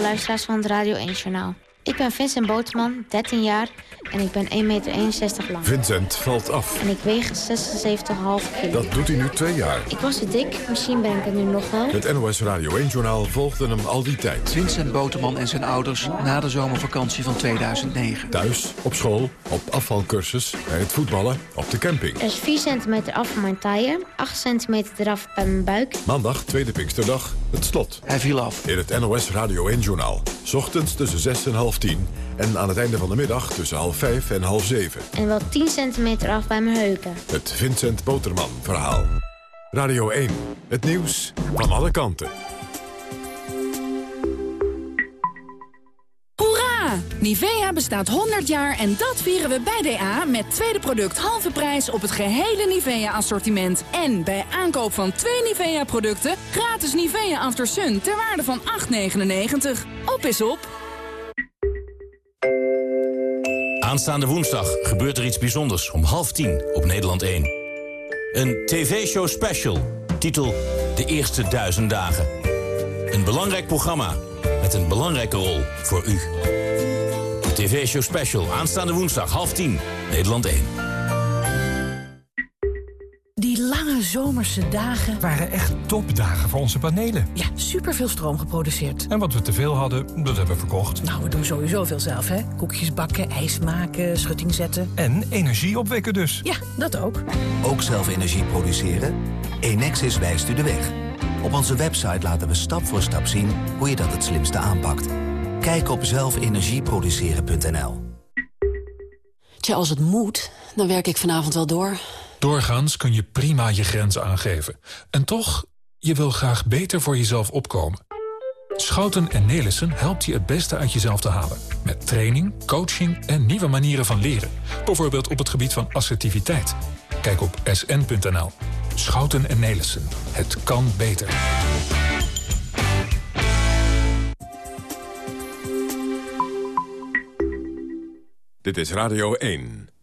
Luisteraars van het Radio 1 Journaal. Ik ben Vincent Boterman, 13 jaar en ik ben 1,61 meter lang. Vincent valt af. En ik weeg 76,5 kilo. Dat doet hij nu twee jaar. Ik was te dik, misschien ben ik het nu nog wel. Het NOS Radio 1-journaal volgde hem al die tijd. Vincent Boterman en zijn ouders na de zomervakantie van 2009. Thuis, op school, op afvalcursus, bij het voetballen, op de camping. Er is 4 centimeter af van mijn taille, 8 centimeter eraf bij mijn buik. Maandag, tweede Pinksterdag, het slot. Hij viel af. In het NOS Radio 1-journaal. Ochtends tussen 6 en half 10. En aan het einde van de middag tussen half 5 en half 7. En wel 10 centimeter af bij mijn heupen. Het Vincent Boterman verhaal. Radio 1. Het nieuws van alle kanten. Nivea bestaat 100 jaar en dat vieren we bij DA met tweede product halve prijs op het gehele Nivea-assortiment. En bij aankoop van twee Nivea-producten gratis Nivea After Sun ter waarde van 8,99. Op is op! Aanstaande woensdag gebeurt er iets bijzonders om half tien op Nederland 1. Een tv-show special, titel De Eerste Duizend Dagen. Een belangrijk programma met een belangrijke rol voor u. Tv-show special, aanstaande woensdag, half tien, Nederland 1. Die lange zomerse dagen... waren echt topdagen voor onze panelen. Ja, superveel stroom geproduceerd. En wat we teveel hadden, dat hebben we verkocht. Nou, we doen sowieso veel zelf, hè. Koekjes bakken, ijs maken, schutting zetten. En energie opwekken dus. Ja, dat ook. Ook zelf energie produceren? Enexis wijst u de weg. Op onze website laten we stap voor stap zien hoe je dat het slimste aanpakt. Kijk op zelfenergieproduceren.nl Tja, als het moet, dan werk ik vanavond wel door. Doorgaans kun je prima je grenzen aangeven. En toch, je wil graag beter voor jezelf opkomen. Schouten en Nelissen helpt je het beste uit jezelf te halen. Met training, coaching en nieuwe manieren van leren. Bijvoorbeeld op het gebied van assertiviteit. Kijk op sn.nl. Schouten en Nelissen. Het kan beter. Dit is Radio 1.